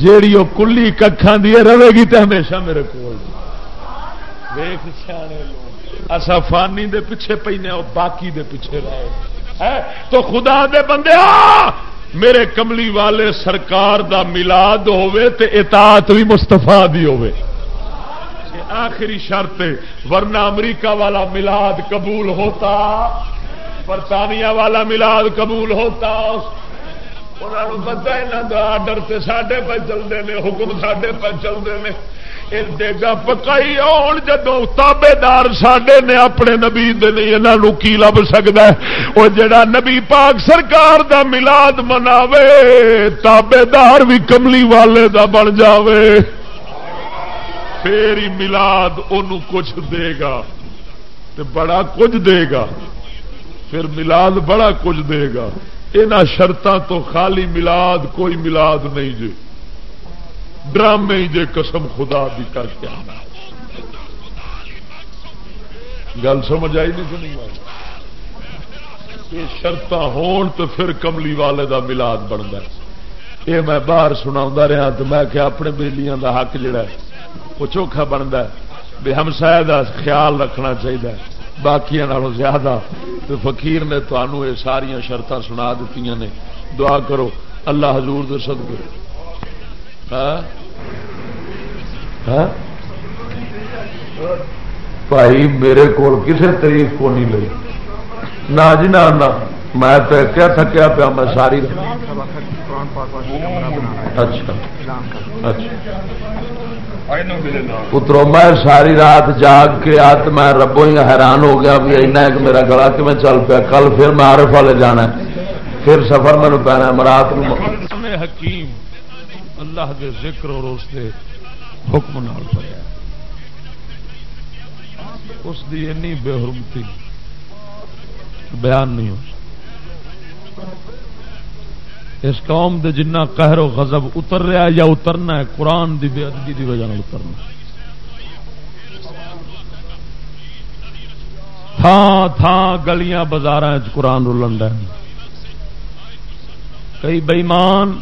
جیڑی وہ کلی ککھان دی رہے گی تو ہمیشہ میرے کو اصا فانی دے پیچھے پینے او باقی دے پیچھے رہے۔ تو خدا دے بندے میرے کملی والے سرکار دا ملاد ہوے تے اطاعت بھی مستفا دی ہوے آخری شرط ورنہ امریکہ والا ملاد قبول ہوتا، برطانیہ والا ملاد قبول ہوتا۔ پتا یہاں کا آڈر سے سڈے پہ چلتے ہیں حکم سڈے پہ چلتے ہیں ڈیگا پکائی آن جدو تابے دار سڈے نے اپنے نبی یہاں کی لب سکتا ہے وہ جڑا نبی پاک سرکار دا ملاد مناوے تابے دار بھی کملی والے دا بن جاوے پھر ہی ملاد ان کچھ دے گا تے بڑا کچھ دے گا پھر ملاد بڑا کچھ دے گا یہاں شرطان تو خالی ملاد کوئی ملاد نہیں جی ڈرامے جے قسم خدا دی کر کے آنا۔ گل سمجھ آئی نہیں سنی یہ شرط ہون تو پھر کملی والے دا ملاد بنتا یہ میں باہر سنا رہا تو میں کہ اپنے بےلیاں دا حق جڑا ہے، وہ چوکھا بنتا ہے۔ بھی ہم دا خیال رکھنا چاہیے باقی زیادہ۔ تو فقیر نے تمہوں یہ ساریا شرط سنا دیتی نے۔ دعا کرو، اللہ حضور دے صدقے۔ ہاں؟ ہاں؟ بھائی، میرے کو کسی تاریخ کو نہیں لئی۔ نہ جی نہ میں تو تھکیا پیا، میں ساری اچھا۔ اچھا۔ پترو، میں ساری رات جاگ کے آت، میں ربو ہی حیران ہو گیا بھی اینا ایک میرا گلا کہ میں چل پیا۔ کل پھر میں آرف والے جانا پھر سفر میرے پینا مرات حکیم۔ اللہ دے ذکر اور اس دے حکم نال پڑیا اس دی اینی بے حرمتی بیان نہیں ہو اس قوم دے جنہ قہر و غضب اتر رہا ہے یا اترنا ہے، قرآن دی بے ادبی دی وجہ اترنا تھان تھان گلیاں بازار قرآن رولن ڈے کئی بئیمان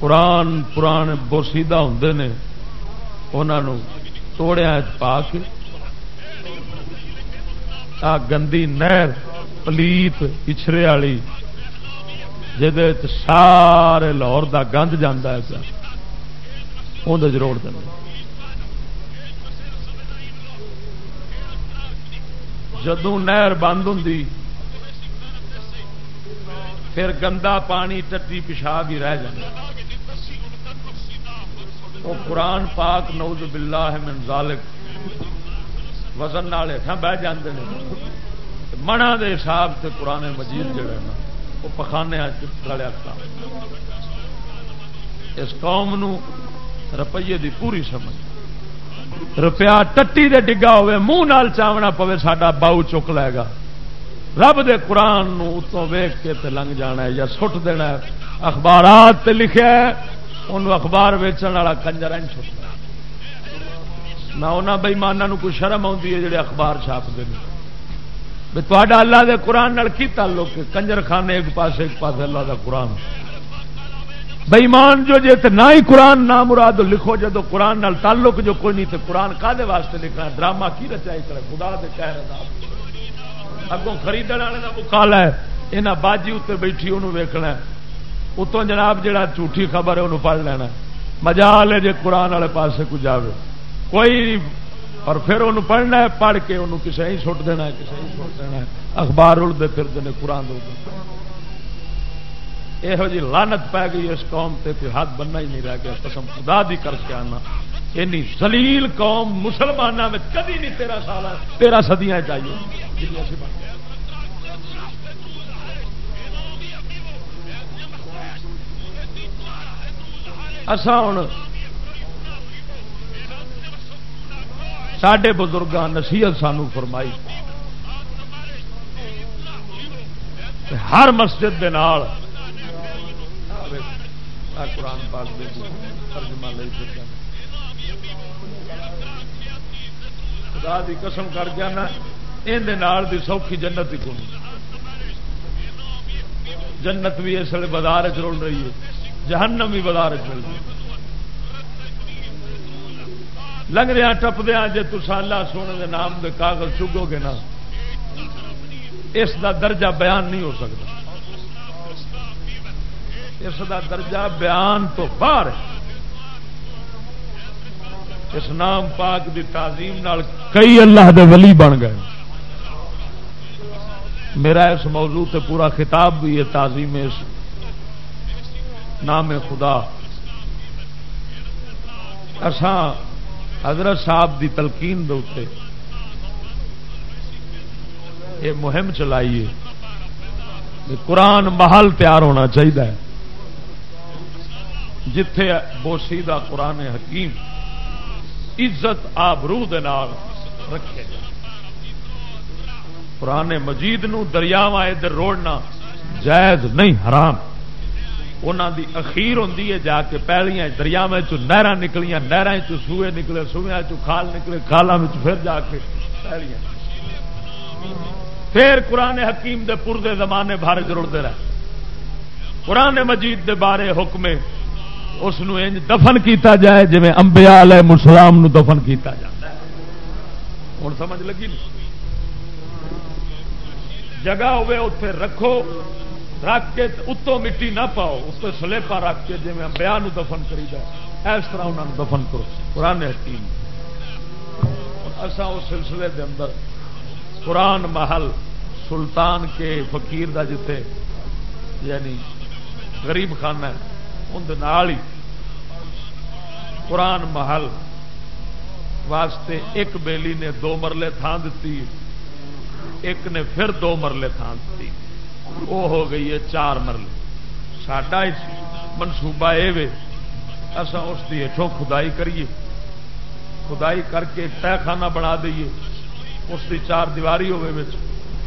قرآن پرانے بوسیدہ ہوں نے انہوں توڑیا پا کے آ گندی نہر، پلیت پچھرے والی جہد سارے لاہور دا گند جانا ہے اندر روڑ دینا جدو نہر بند ہوں پھر گندا پانی ٹٹی پیشاب ہی رہ جائے وہ قرآن پاک نوز باللہ من ذالک وزن والے بہ جاندے منا دے حساب سے قرآن مجید جڑا نا، وہ پخانے رلیا اس قوم نو روپیے دی پوری سمجھ۔ روپیہ ٹٹی دے ڈگا ہوئے، منہ نال چاونا پوے، ساڈا باؤ چک لے گا۔ رب دے قرآن نو اتوں ویخ کے تے لنگ جانا ہے یا سٹ دینا ہے۔ اخبارات تے لکھے ان اخبار ویچن والا کنجر نہ انہوں بئیمانہ کوئی شرم آتی ہے جڑے اخبار چھاپتے ہیں۔ بھی تا اللہ دے قرآن کی تعلق کنجر خانے ایک پاس ایک پاس اللہ دا قرآن۔ بئیمان جو جی نہ ہی قرآن نہ مراد لکھو جدو قرآن نال تعلق جو کوئی نہیں تو قرآن کا واسطے لکھنا ڈرامہ کی رچائی کرے؟ خدا دے کہہ رہا اگوں خرید والے کا مکالا ہے یہاں باجی اتنے بیٹھی، انہوں ویکنا اتوں جناب جہاں جھوٹھی خبر ہے انہوں پڑھ لینا مزا لے جی قرآن والے پاس کو جائے کوئی اور پھر انہوں پڑھنا ہے، پڑھ کے انہوں کسی ہی سٹ دینا ہے کسی ہی سٹ دینا ہے۔ اخبار اڑتے پھرتے ہیں قرآن یہو جی لانت پی گئی اس قوم سے پھر ہاتھ بننا ہی نہیں رہ گیا۔ قسم خدا دی کر کے آنا۔ اینی زلیل قوم مسلمانوں میں کدی نہیں تیرہ سال تیرہ سدیاں چاہیے ہوں سڈے بزرگ نصیحت سانو فرمائی۔ ہر مسجد دے نال قرآن پاک دے جی ترجمہ لے خدا دی قسم کر جانا یہ دی سوکھی جنت ہی کون جنت بھی اس ویلے بازار چل رہی ہے۔ جہنم بھی بازار چل رہی لنگدیا ٹپدیا جی تسالا سونے کے نام دے کاغذ چگو گے نا، اس دا درجہ بیان نہیں ہو سکتا۔ اس دا درجہ بیان تو باہر اس نام پاک دی تعظیم نال کئی اللہ دے ولی بن گئے۔ میرا اس موضوع تے پورا خطاب بھی ہے، تعظیم اس نام خدا۔ اساں حضرت صاحب دی تلقین دے یہ مہم چلائیے۔ قرآن محل تیار ہونا چاہیے۔ جتھے بوسی دا قرآن حکیم عزت آبرو رکھے۔ گا قرآن مجید نو دریاو ادھر روڑنا جائز نہیں، حرام۔ انہوں دی اخیر ہوں جا کے پہلیاں دریا نہر نکلیاں نہر چوئے نکلے سویا چال نکلے کالا پھر جا کے پہلیاں۔ پھر قرآن حکیم دے پردے زمانے بارے جڑتے رہے۔ قرآن مجید دے بارے حکم اس دفن کیتا جائے جی امبیا علیہ مسلام دفن کیتا جاتا ہے۔ ہوں سمجھ لگی جگہ ہوے اتے رکھو۔ رکھ کے اتوں مٹی نہ پاؤ، اس سلیپا رکھ کے جی امبیا دفن کری جائے۔ اس طرح انہوں نے دفن کرو۔ قرآن حکیم۔ اصا اس سلسلے دے اندر قرآن محل سلطان کے فقیر دا جتے یعنی غریب خانہ ہے اندر ہی قرآن محل واسطے ایک بیلی نے دو مرلے تھان دیتی ایک نے پھر دو مرلے تھان دیتی وہ ہو گئی ہے چار مرلے۔ ساڈا منصوبہ یہ اصا اس کی ہٹوں خدائی کریے۔ خدائی کر کے تہ خانہ بنا دئیے۔ اس کی چار دیواری ہوئے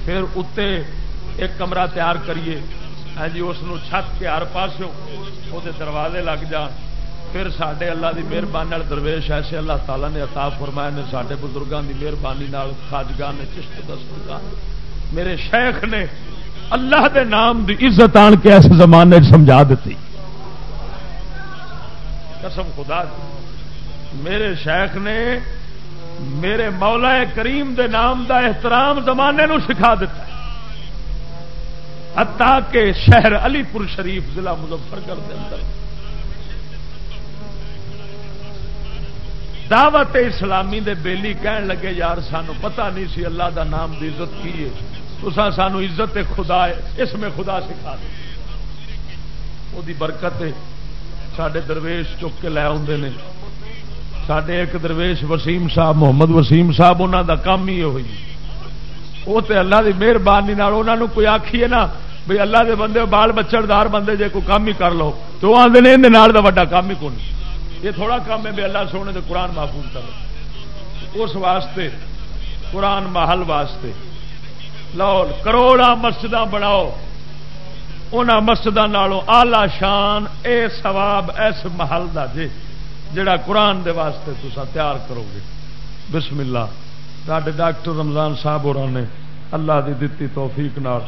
پھر اتنے ایک کمرہ تیار کریے۔ ہاں جی اس چھت کے ہر پاسوں وہ دروازے لگ جان۔ پھر سڈے اللہ کی مہربانی درویش ایسے اللہ تعالیٰ نے عطا فرمایا نے سارے بزرگوں کی مہربانی خاجگاہ نے چشت دستگاہ میرے شیخ نے اللہ دے نام دی عزت آن کے ایسے زمانے سمجھا دیتی۔ قسم خدا دی۔ میرے شیخ نے میرے مولا کریم دے نام دا احترام زمانے نو سکھا دیتا۔ حتا کہ شہر علی پور شریف ضلع مظفر گڑھ کے اندر۔ دعوت اسلامی دے بیلی کہن لگے، یار سانو پتہ نہیں سی اللہ دا نام دی عزت کی ہے۔ تو سانو عزت خدا ہے، اس میں خدا سکھا دے۔ وہ برکت ہے۔ سڈے درویش چک کے لے آدھے نے۔ سڈے ایک درویش وسیم صاحب، محمد وسیم صاحب انہوں دا کام ہی ہوئی۔ وہ تو اللہ کی مہربانی کوئی آخیے نا بھائی اللہ دے بندے، بال بچڑ دار بندے جے کوئی کام ہی کر لو۔ تو وہ آدھے یہ وا کام ہی کون۔ یہ تھوڑا کام ہے بھی اللہ سونے دے قرآن محفوظ کر اس واسطے، قرآن محل واسطے لاؤ کروڑا مسجد بناؤ۔ ان مسجد آلہ شان اے سواب اس محل کا جی جڑا قرآن دے واسطے تسا تیار کرو گے۔ بسم اللہ۔ ڈاڈے ڈاکٹر رمضان صاحب اور نے اللہ دی دتی توفیق نال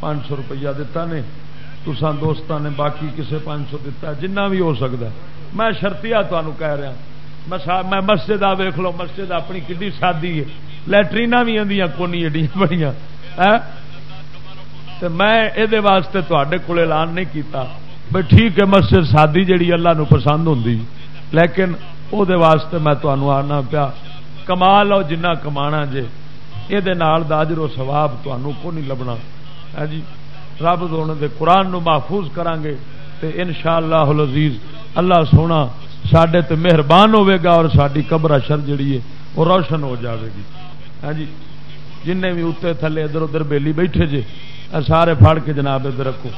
پانچ سو روپیہ دتا نے۔ تسان دوستان نے باقی کسے پانچ سو دتا، جنہ بھی ہو سکتا میں شرطیا تمہوں کہہ رہا ہاں۔ میں مسجد آ ویخ لو، مسجد اپنی کھی سادی ہے۔ لٹرین بھی آدی کونی ایڈیاں بڑی میں یہ واسطے تے کول اعلان نہیں کیتا۔ بھائی ٹھیک ہے، مسجد سادی جیڑی اللہ نو پسند ہوں لیکن وہ واسطے میں تمہوں آنا پیا۔ کما لو جنہ کما جے۔ یہ داجر و سواب تمہوں کو نہیں لبنا۔ ہے جی رب دون دے قرآن نو محفوظ کران گے تے ان شاء اللہ لذیذ اللہ سونا سڈے تے مہربان ہوے گا اور ساری قبر اشر جڑی ہے، وہ روشن ہو جاوے گی۔ ہے جی۔ جن بھی اتنے تھلے ادھر ادھر بیلی بیٹھے جے سارے پھڑ کے جناب ادھر رکھو۔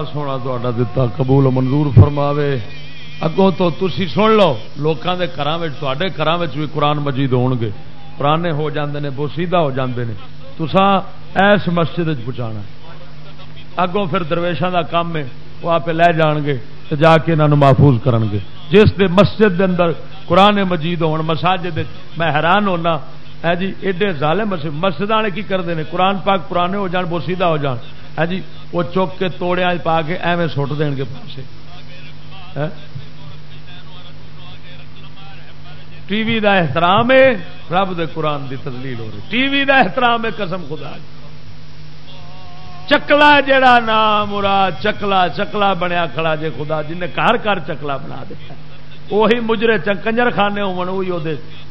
اللہ سونا تا دتا، قبول منظور فرماوے۔ اگوں تو تھی سن لو لوگوں کے گھر گھر بھی قرآن مجید ہو گے پرانے ہو جاندے نے، بوسیدہ ہو جاندے نے۔ تسا ایس مسجد پہنچا اگوں پھر درویشان کا کام ہے، وہ آپ لے جان گے تو جا کے انہوں محفوظ کرن گے جس دے مسجد دے اندر قرآن مجید ہون، مساجد میں حیران ہونا ہے جی ایڈے ظالم، مسجد والے کی کرتے ہیں قرآن پاک پرانے ہو جان، بوسیدہ ہو جان۔ ہے جی وہ چک کے توڑیا پا کے ایویں سٹ دین گے پاسے۔ ہاں؟ ٹی وی دا احترام ہے، رب دے قرآن دی تدلیل ہو رہی۔ ٹی وی دا احترام ہے، قسم خدا جی چکلا جڑا نام، مراد چکلا چکلا بنیا کھڑا جے خدا جن نے گھر گھر چکلا بنا دیتا وہی مجرے کنجر خانے ہو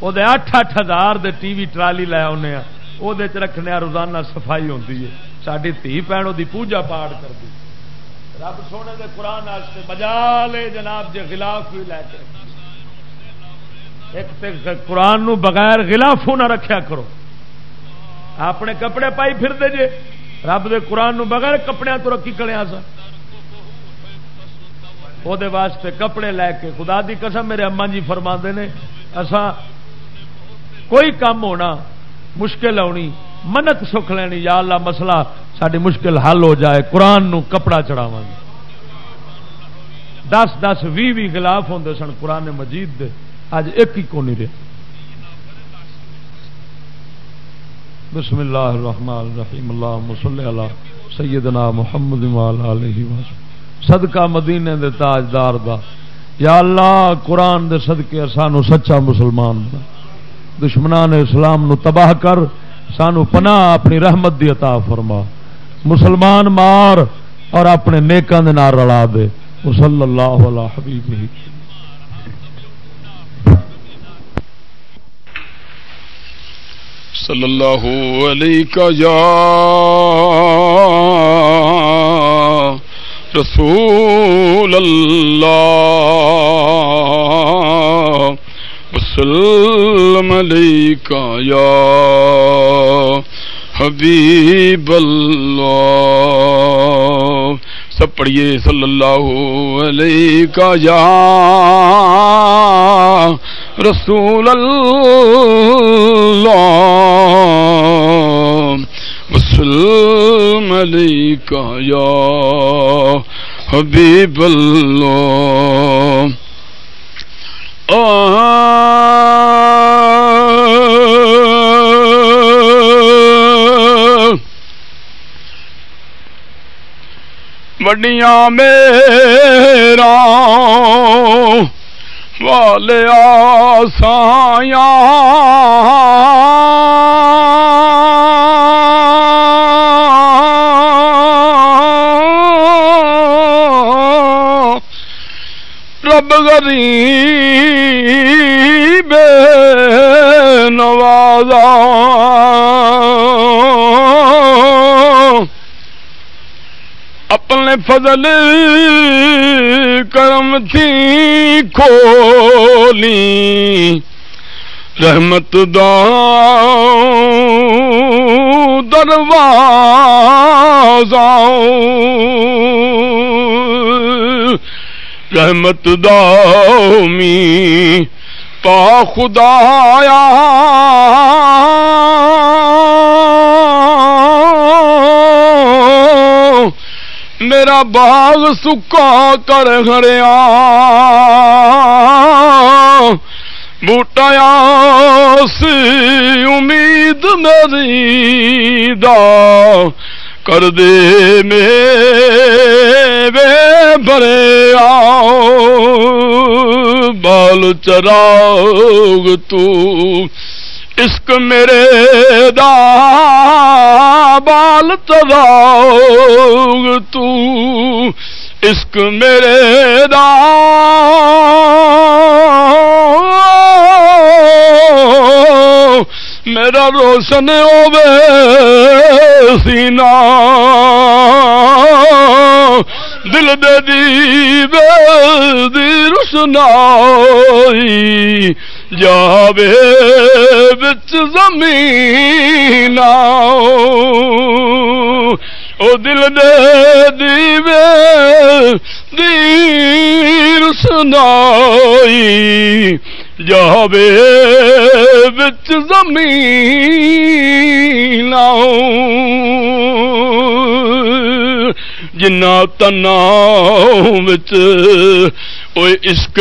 اٹھ اٹھ ہزار دے ٹی وی ٹرالی لے آنے وہ رکھنے روزانہ صفائی ہوتی ہے۔ ساری دھی بھن وہ پوجا پاٹ کرتی رب سونے دے قرآن بجا لے جناب جی خلاف بھی لے کے ایک قرآن نو بغیر خلافوں نہ رکھیا کرو اپنے کپڑے پائی پھر دے جے رب دے قرآن نو بغیر کپڑے تو رکھی کلیا سا وہ واسطے کپڑے لے کے خدا دی قسم میرے اما جی فرما نے اسا کوئی کام ہونا مشکل آنی منت سکھ لینی، یا اللہ مسئلہ ساری مشکل حل ہو جائے، قرآن نو کپڑا چڑھاوا گے۔ دس دس بھی بھی خلاف ہوں سن قرآن مجید دے۔ اج ایک ہی کو نہیں بسم اللہ الرحمن الرحیم۔ اللہ مسلی علی سیدنا محمد علیہ وسلم صدقہ مدینے دے تاجدار دا۔ یا اللہ، قرآن دے صدقے سانو سچا مسلمان دا دشمنان اسلام نو تباہ کر۔ سانو پناہ اپنی رحمت دی عطا فرما۔ مسلمان مار اور اپنے نیکاں دے نار رلا دے۔ صلی اللہ علیہ حبیب صلی اللہ علیہ یا رسول اللہ۔ وسلم علیکہ یا حبیب اللہ۔ سب پڑھیے، صلی اللہ علیہ یا رسول اللہ۔ وسلم علیکہ یا حبیب اللہ۔ وڈیاں میرا والے آسایا رب غریب نوازا اپنے فضل کرم تھی کھولی۔ رحمت دا دروازہ۔ رحمت دامی پا خدایا۔ میرا باغ سکا کر ہریا بوٹایا سی امید میری دا کر دے میں برے آؤ۔ بال چراغ تو عشق میرے دا بال تو، عشق میرے دا میرا روشن ہوے سینا، دل دے دی روشنائی۔ جاوے بچ زمین او دل دے دیوے دیر سنائی۔ جاوے بچ زمین جنا تنا بچ عشق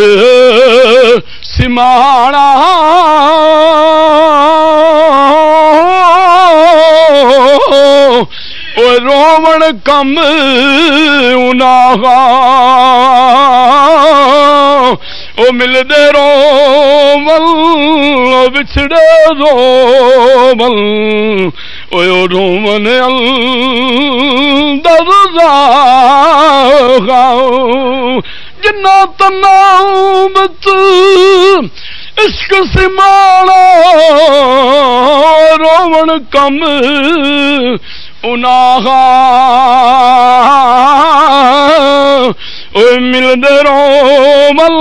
سمانا رومن کم او ملدے رو مل بچھڑے رو مل او رومن در گاؤ جنا تنا بچ عشق سمانا رومن کم انہا ملد رو مل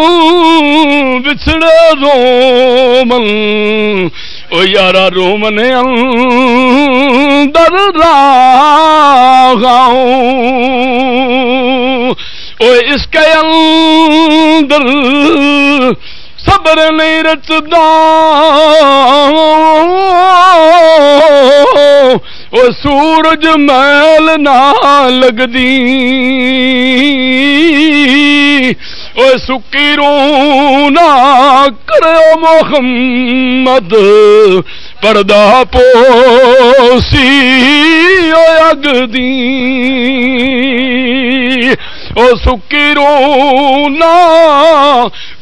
بچھڑے رو مل او یارا رو من در راغاؤں۔ او اس کے اندر صبر نہیں رچدا وہ سورج میل نہ لگدی وہ سکی رو نہ کرو محمد، پردہ پوسی اگ دی۔ وہ سکی رو نہ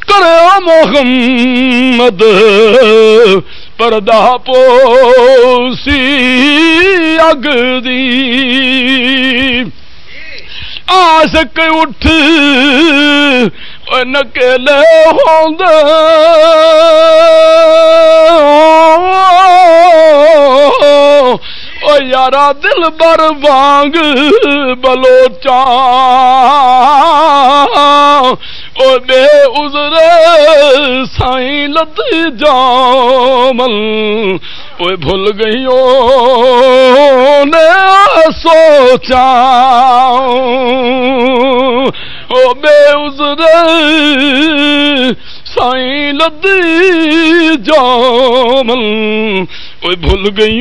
کرو محمد پردہ پوسی اگ دی آسک اٹھ نکلے ہوں او یارا دل بر وانگ بلوچا او بے عذر سائیں لت جامل او بھول گئی نے سوچا او بے عذر سائیں لت جامل او بھول گئی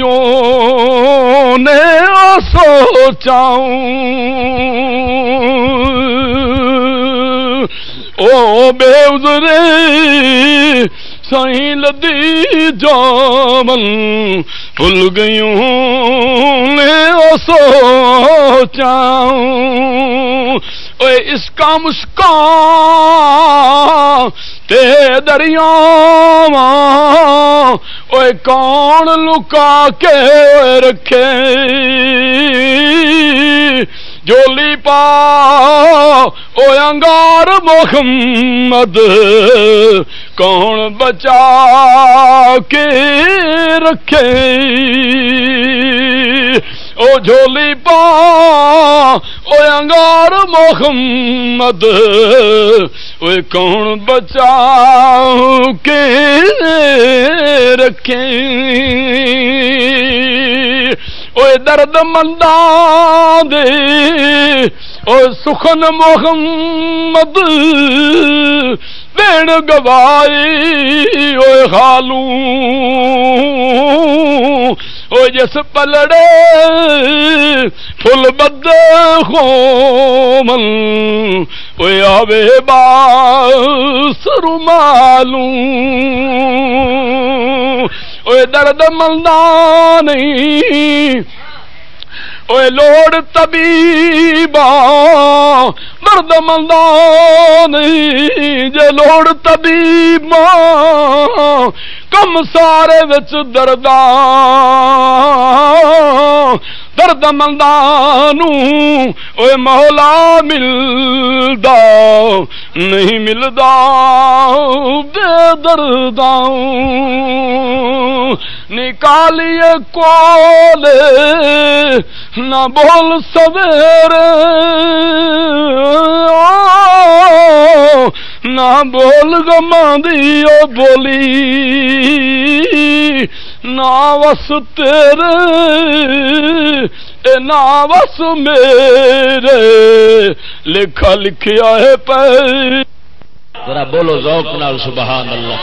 نے سوچاؤں۔ او بے ازرے سائیں لدی جامن۔ بھول گئیوں میں او سوچاؤں۔ اے اس کا مسکان تے دریا اے کون لکا کے رکھے؟ جولی پا او انگار محمد، کون بچا کے رکھے؟ او جھولی پا، او انگار محمد او کون بچا کے رکھے درد مندان دے، او سخن محمد دین گوائی او خالو۔ او جس پلڑے فل بد خومن او آوے باس رومالوں درد ملدان لوڑ طبیبا مرد ملدان جے لوڑ طبیبا کم سارے وچ دردان درد مندانو، اے مولا ملدا، نہیں ملدا بے درداؤں نکالیے کولے، نہ بول سویرے۔ نہ بول گماندی او بولی۔ نہ وس تیرے بس میرے، لکھا لکھیا ہے پہ ذرا بولو ذوق نال سبحان اللہ۔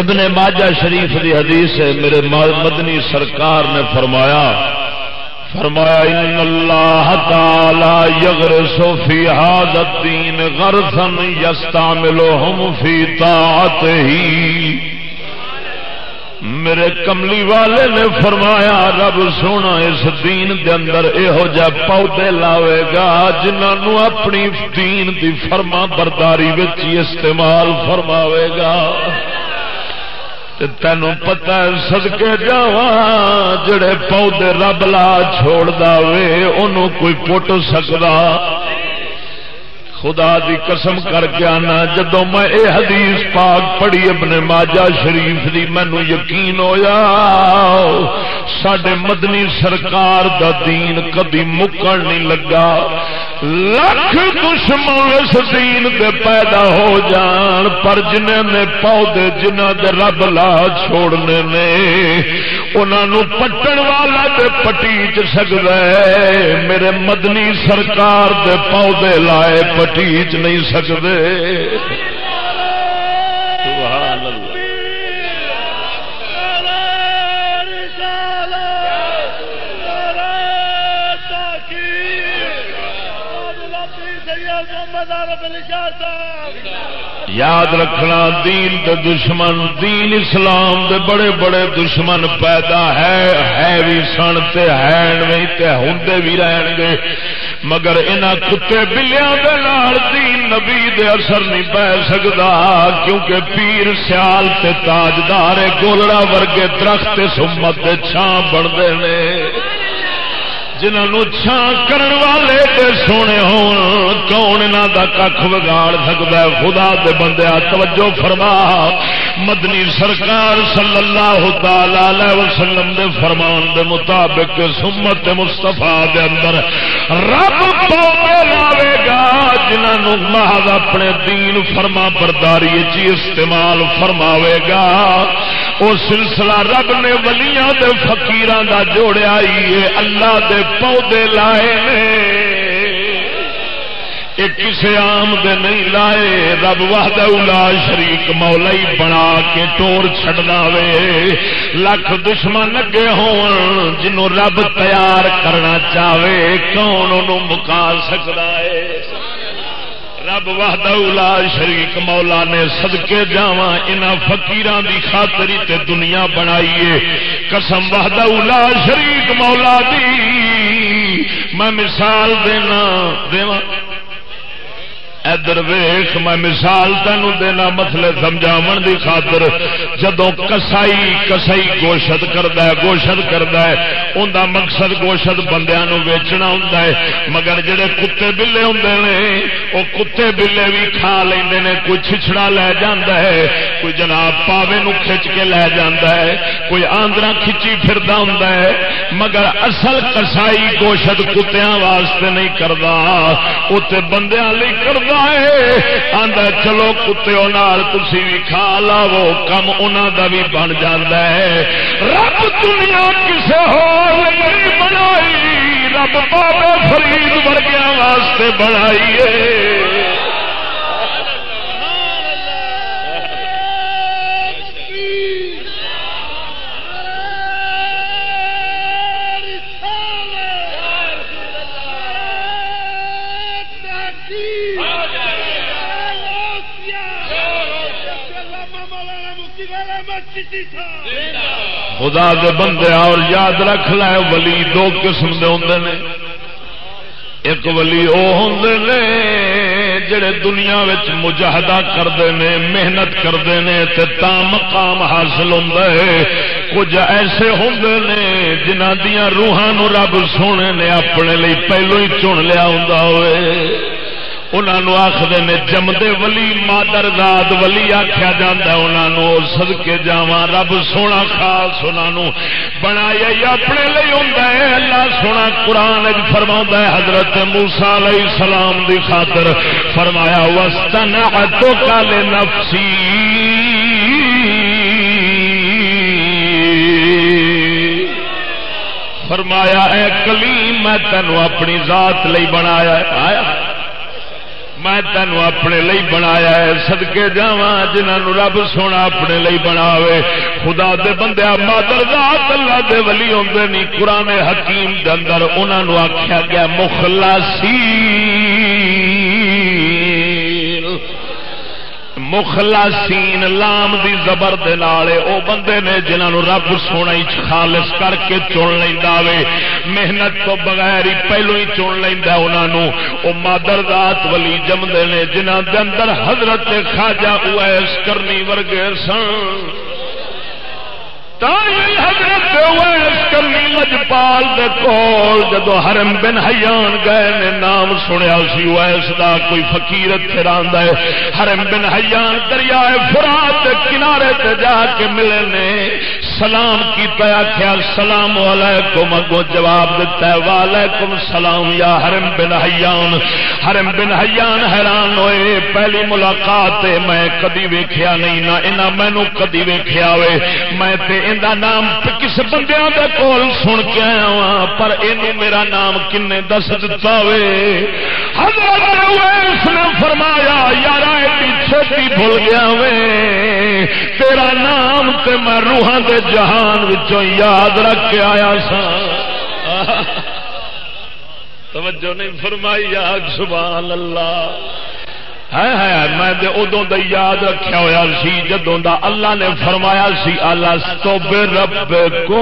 ابن ماجہ شریف دی حدیث ہے، میرے مدنی سرکار نے فرمایا فرمایا، ان اللہ تعالی یغرس فی هذا الدین غرسا یستعملهم فی طاعته میرے کملی والے نے فرمایا، رب سونا اس دین دے اندر یہو جہ پودے لاوے گا جنہوں اپنی دین دی فرما برداری استعمال فرماوے گا۔ تینوں پتا سدکے جا جڑے پودے رب لا چھوڑ دے ان کوئی پٹ سکتا خدا دی قسم کر کے آنا جدو میں اے حدیث پاک پڑھی اپنے ماجا شریف دی مینو یقین ہویا۔ سڈے مدنی سرکار دا دین کبھی مکن نہیں لگا۔ لکھ دشمن اس دین دے پیدا ہو جان، پر جنہیں نے پودے جنہ دے رب لا چھوڑنے نے انہوں پٹن والا تے پٹیچ سکتا ہے۔ میرے مدنی سرکار دے پودے لائے پٹیچ نہیں سکتے یاد رکھنا، دین دے دشمن، دین اسلام دے بڑے بڑے دشمن پیدا ہے ہے بھی سن تے ہیں تے ہوندے بھی رہن گے۔ مگر انہاں کتے بلیاں دے نال دین نبی دے اثر نہیں پے سکدا، کیونکہ پیر سیال تے تاجدار گولڑا ورگے درخت سمت دے چھاں بندے نے جنہوں چھان کرن والے تے سونے ہون، کون نہ دا کھ وگاڑ سکتا ہے؟ خدا دے بندے توجہ فرما۔ مدنی سرکار صلی اللہ تعالی وسلم دے فرمان دے مطابق سمت مصطفیٰ دے اندر رب پوے لاوے گا۔ جنہوں محض اپنے دین فرما برداری چی استعمال فرماوے گا وہ سلسلہ رب نے ولیاں دے فقیران دا جوڑیا ہی اللہ دے پودے لائے نے۔ کسے آم دے نہیں لائے، رب واہد الا شریک مولا ہی بنا کے ٹور چڈنا وے۔ لکھ دشمن اگے ہون جنوں رب تیار کرنا چاہے، کون انہوں مکا سکتا ہے؟ رب واہد الا شریک مولا نے سدکے جا انہاں فقیراں دی خاطری تے دنیا بنائیے۔ قسم واہد الا شریک مولا دی۔ میں مثال دینا دیواں ادھر ویخ، میں مثال تین دینا مسلے سمجھاو دی خاطر۔ جدو کسائی کسائی گوشت کرد گوشت کرد ان کا مقصد گوشت بندیا ویچنا ہوں مگر جڑے کتے بلے ہوں نے وہ کتے بلے بھی کھا لیں نے کوئی چھچڑا لے جاندہ ہے، کوئی جناب پاوے نو کھچ کے لے جاندہ ہے، کوئی آندرا کھچی پھر ہوں مگر اصل کسائی گوشت کتیاں واسطے نہیں کرتا اتنے بندیاں لی کرتا آدھا چلو کتے تھی بھی کھا لاو کم ان بھی بن جا ہے۔ رب دنیا کسی ہوئی بنائی، رب بابے فرید ورگیا واسطے بنائی ہے۔ خدا دے بندے اور یاد رکھ لے، ولی دو قسم دے ہوں نے۔ ایک ولی وہ ہوں نے جڑے دنیا مجاہدہ کرتے ہیں محنت کرتے ہیں تا مقام حاصل ہوتا ہے۔ کچھ ایسے ہوں نے جنہ دیا روحان رب سونے نے اپنے لی پہلو ہی چن لیا ہوں ہوئے۔ انہوں آخر نے جمدے ولی، مادر داد ولی آخیا جا سد کے جا رب سونا خاص انہوں بنایا اپنے لیے ہوں اللہ سونا قرآن فرما حضرت موسا علیہ السلام دی خاطر فرمایا وسطن تو کالے نفسی فرمایا، اے کلیم، میں تینوں اپنی ذات لئی بنایا آیا؟ میں تینوں اپنے لئی بنایا ہے سدکے جا جنہوں رب سونا اپنے لئی بناوے۔ خدا دے بندے، مادر ذات اللہ دے ولی ہوندے نہیں، قرآن حکیم دے اندر انہوں آخیا گیا مخلصی مخلصین لام دی زبر دے نالے، او بندے نے جنہوں رب سونا ہی خالص کر کے چن لینا وے۔ محنت تو بغیر ہی پہلو ہی چن لینا انہوں او مادر ذات ولی جمدے نے جنہ دے اندر حضرت خواجہ اویس کرنی ورگے سن۔ حضرت کمی لجپال دے کول جدو حرم بن حیان گئے نے نام سنیا سی ویس دا کوئی فقیر اتنے ہے۔ حرم بن حیان دریائے فرات کنارے تے جا کے ملے نے۔ سلام کی پیا کیا سلام علیکم۔ اگو جواب دیتا ہے، وعلیکم سلام یا حرم بن حیان۔ حرم بن حیان حیران ہوئے، پہلی ملاقات میں کدی ویکھیا نہیں، نہ انہاں مینوں کدی ویکھیا ہوئے۔ میں تے اندا نام کس بندیاں دے کول سن کے آیا ہاں پر اینو میرا نام کنے دس دتا ہوئے؟ حضرت اویس نے فرمایا، یارا پیچھے کی بھول گیا وے تیرا نام تے میں روحاں دے جہان وچوں یاد رکھ کے آیا سا۔ توجہ نہیں فرمائی آگ سبحان اللہ۔ ہے ہے میں ادو دا یاد رکھا ہوا سی، جدوں دا اللہ نے فرمایا سی اللہ تو بے رب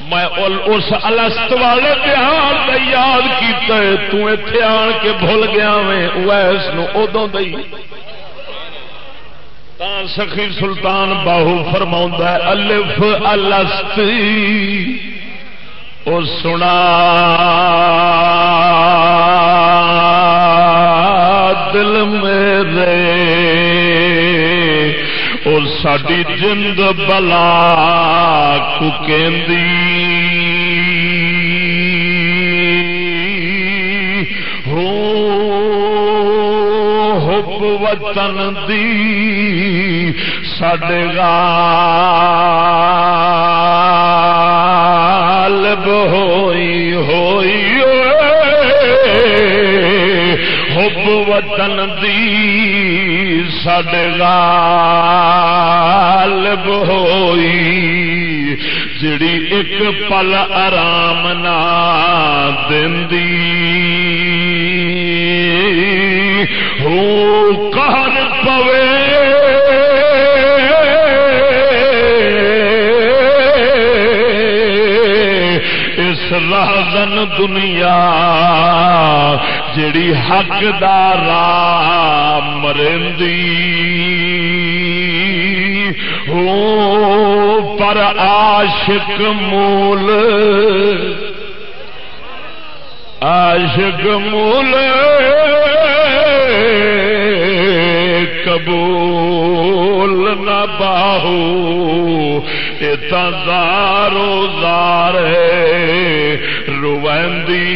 میں اس الست والے تہار کا یاد کیتے تو اتے آن کے بھول گیا میں ویس ادو دئی سخی سلطان باہو فرما الف الست. او سنا. دل میرے، او ساڈی جند بلا کو ککیندی وطن دی سڈے غالب ہوئی ہوئی حب وطن دی سڈے غالب ہوئی۔ جڑی ایک پل آرام نہ دندی۔ ہو کہر پوے۔ اس رازن دنیا جڑی حقدار مرندی۔ ہو پر عاشق مول۔ عاشق مول۔ قبول نہ باہو اتنا زارو زار روندی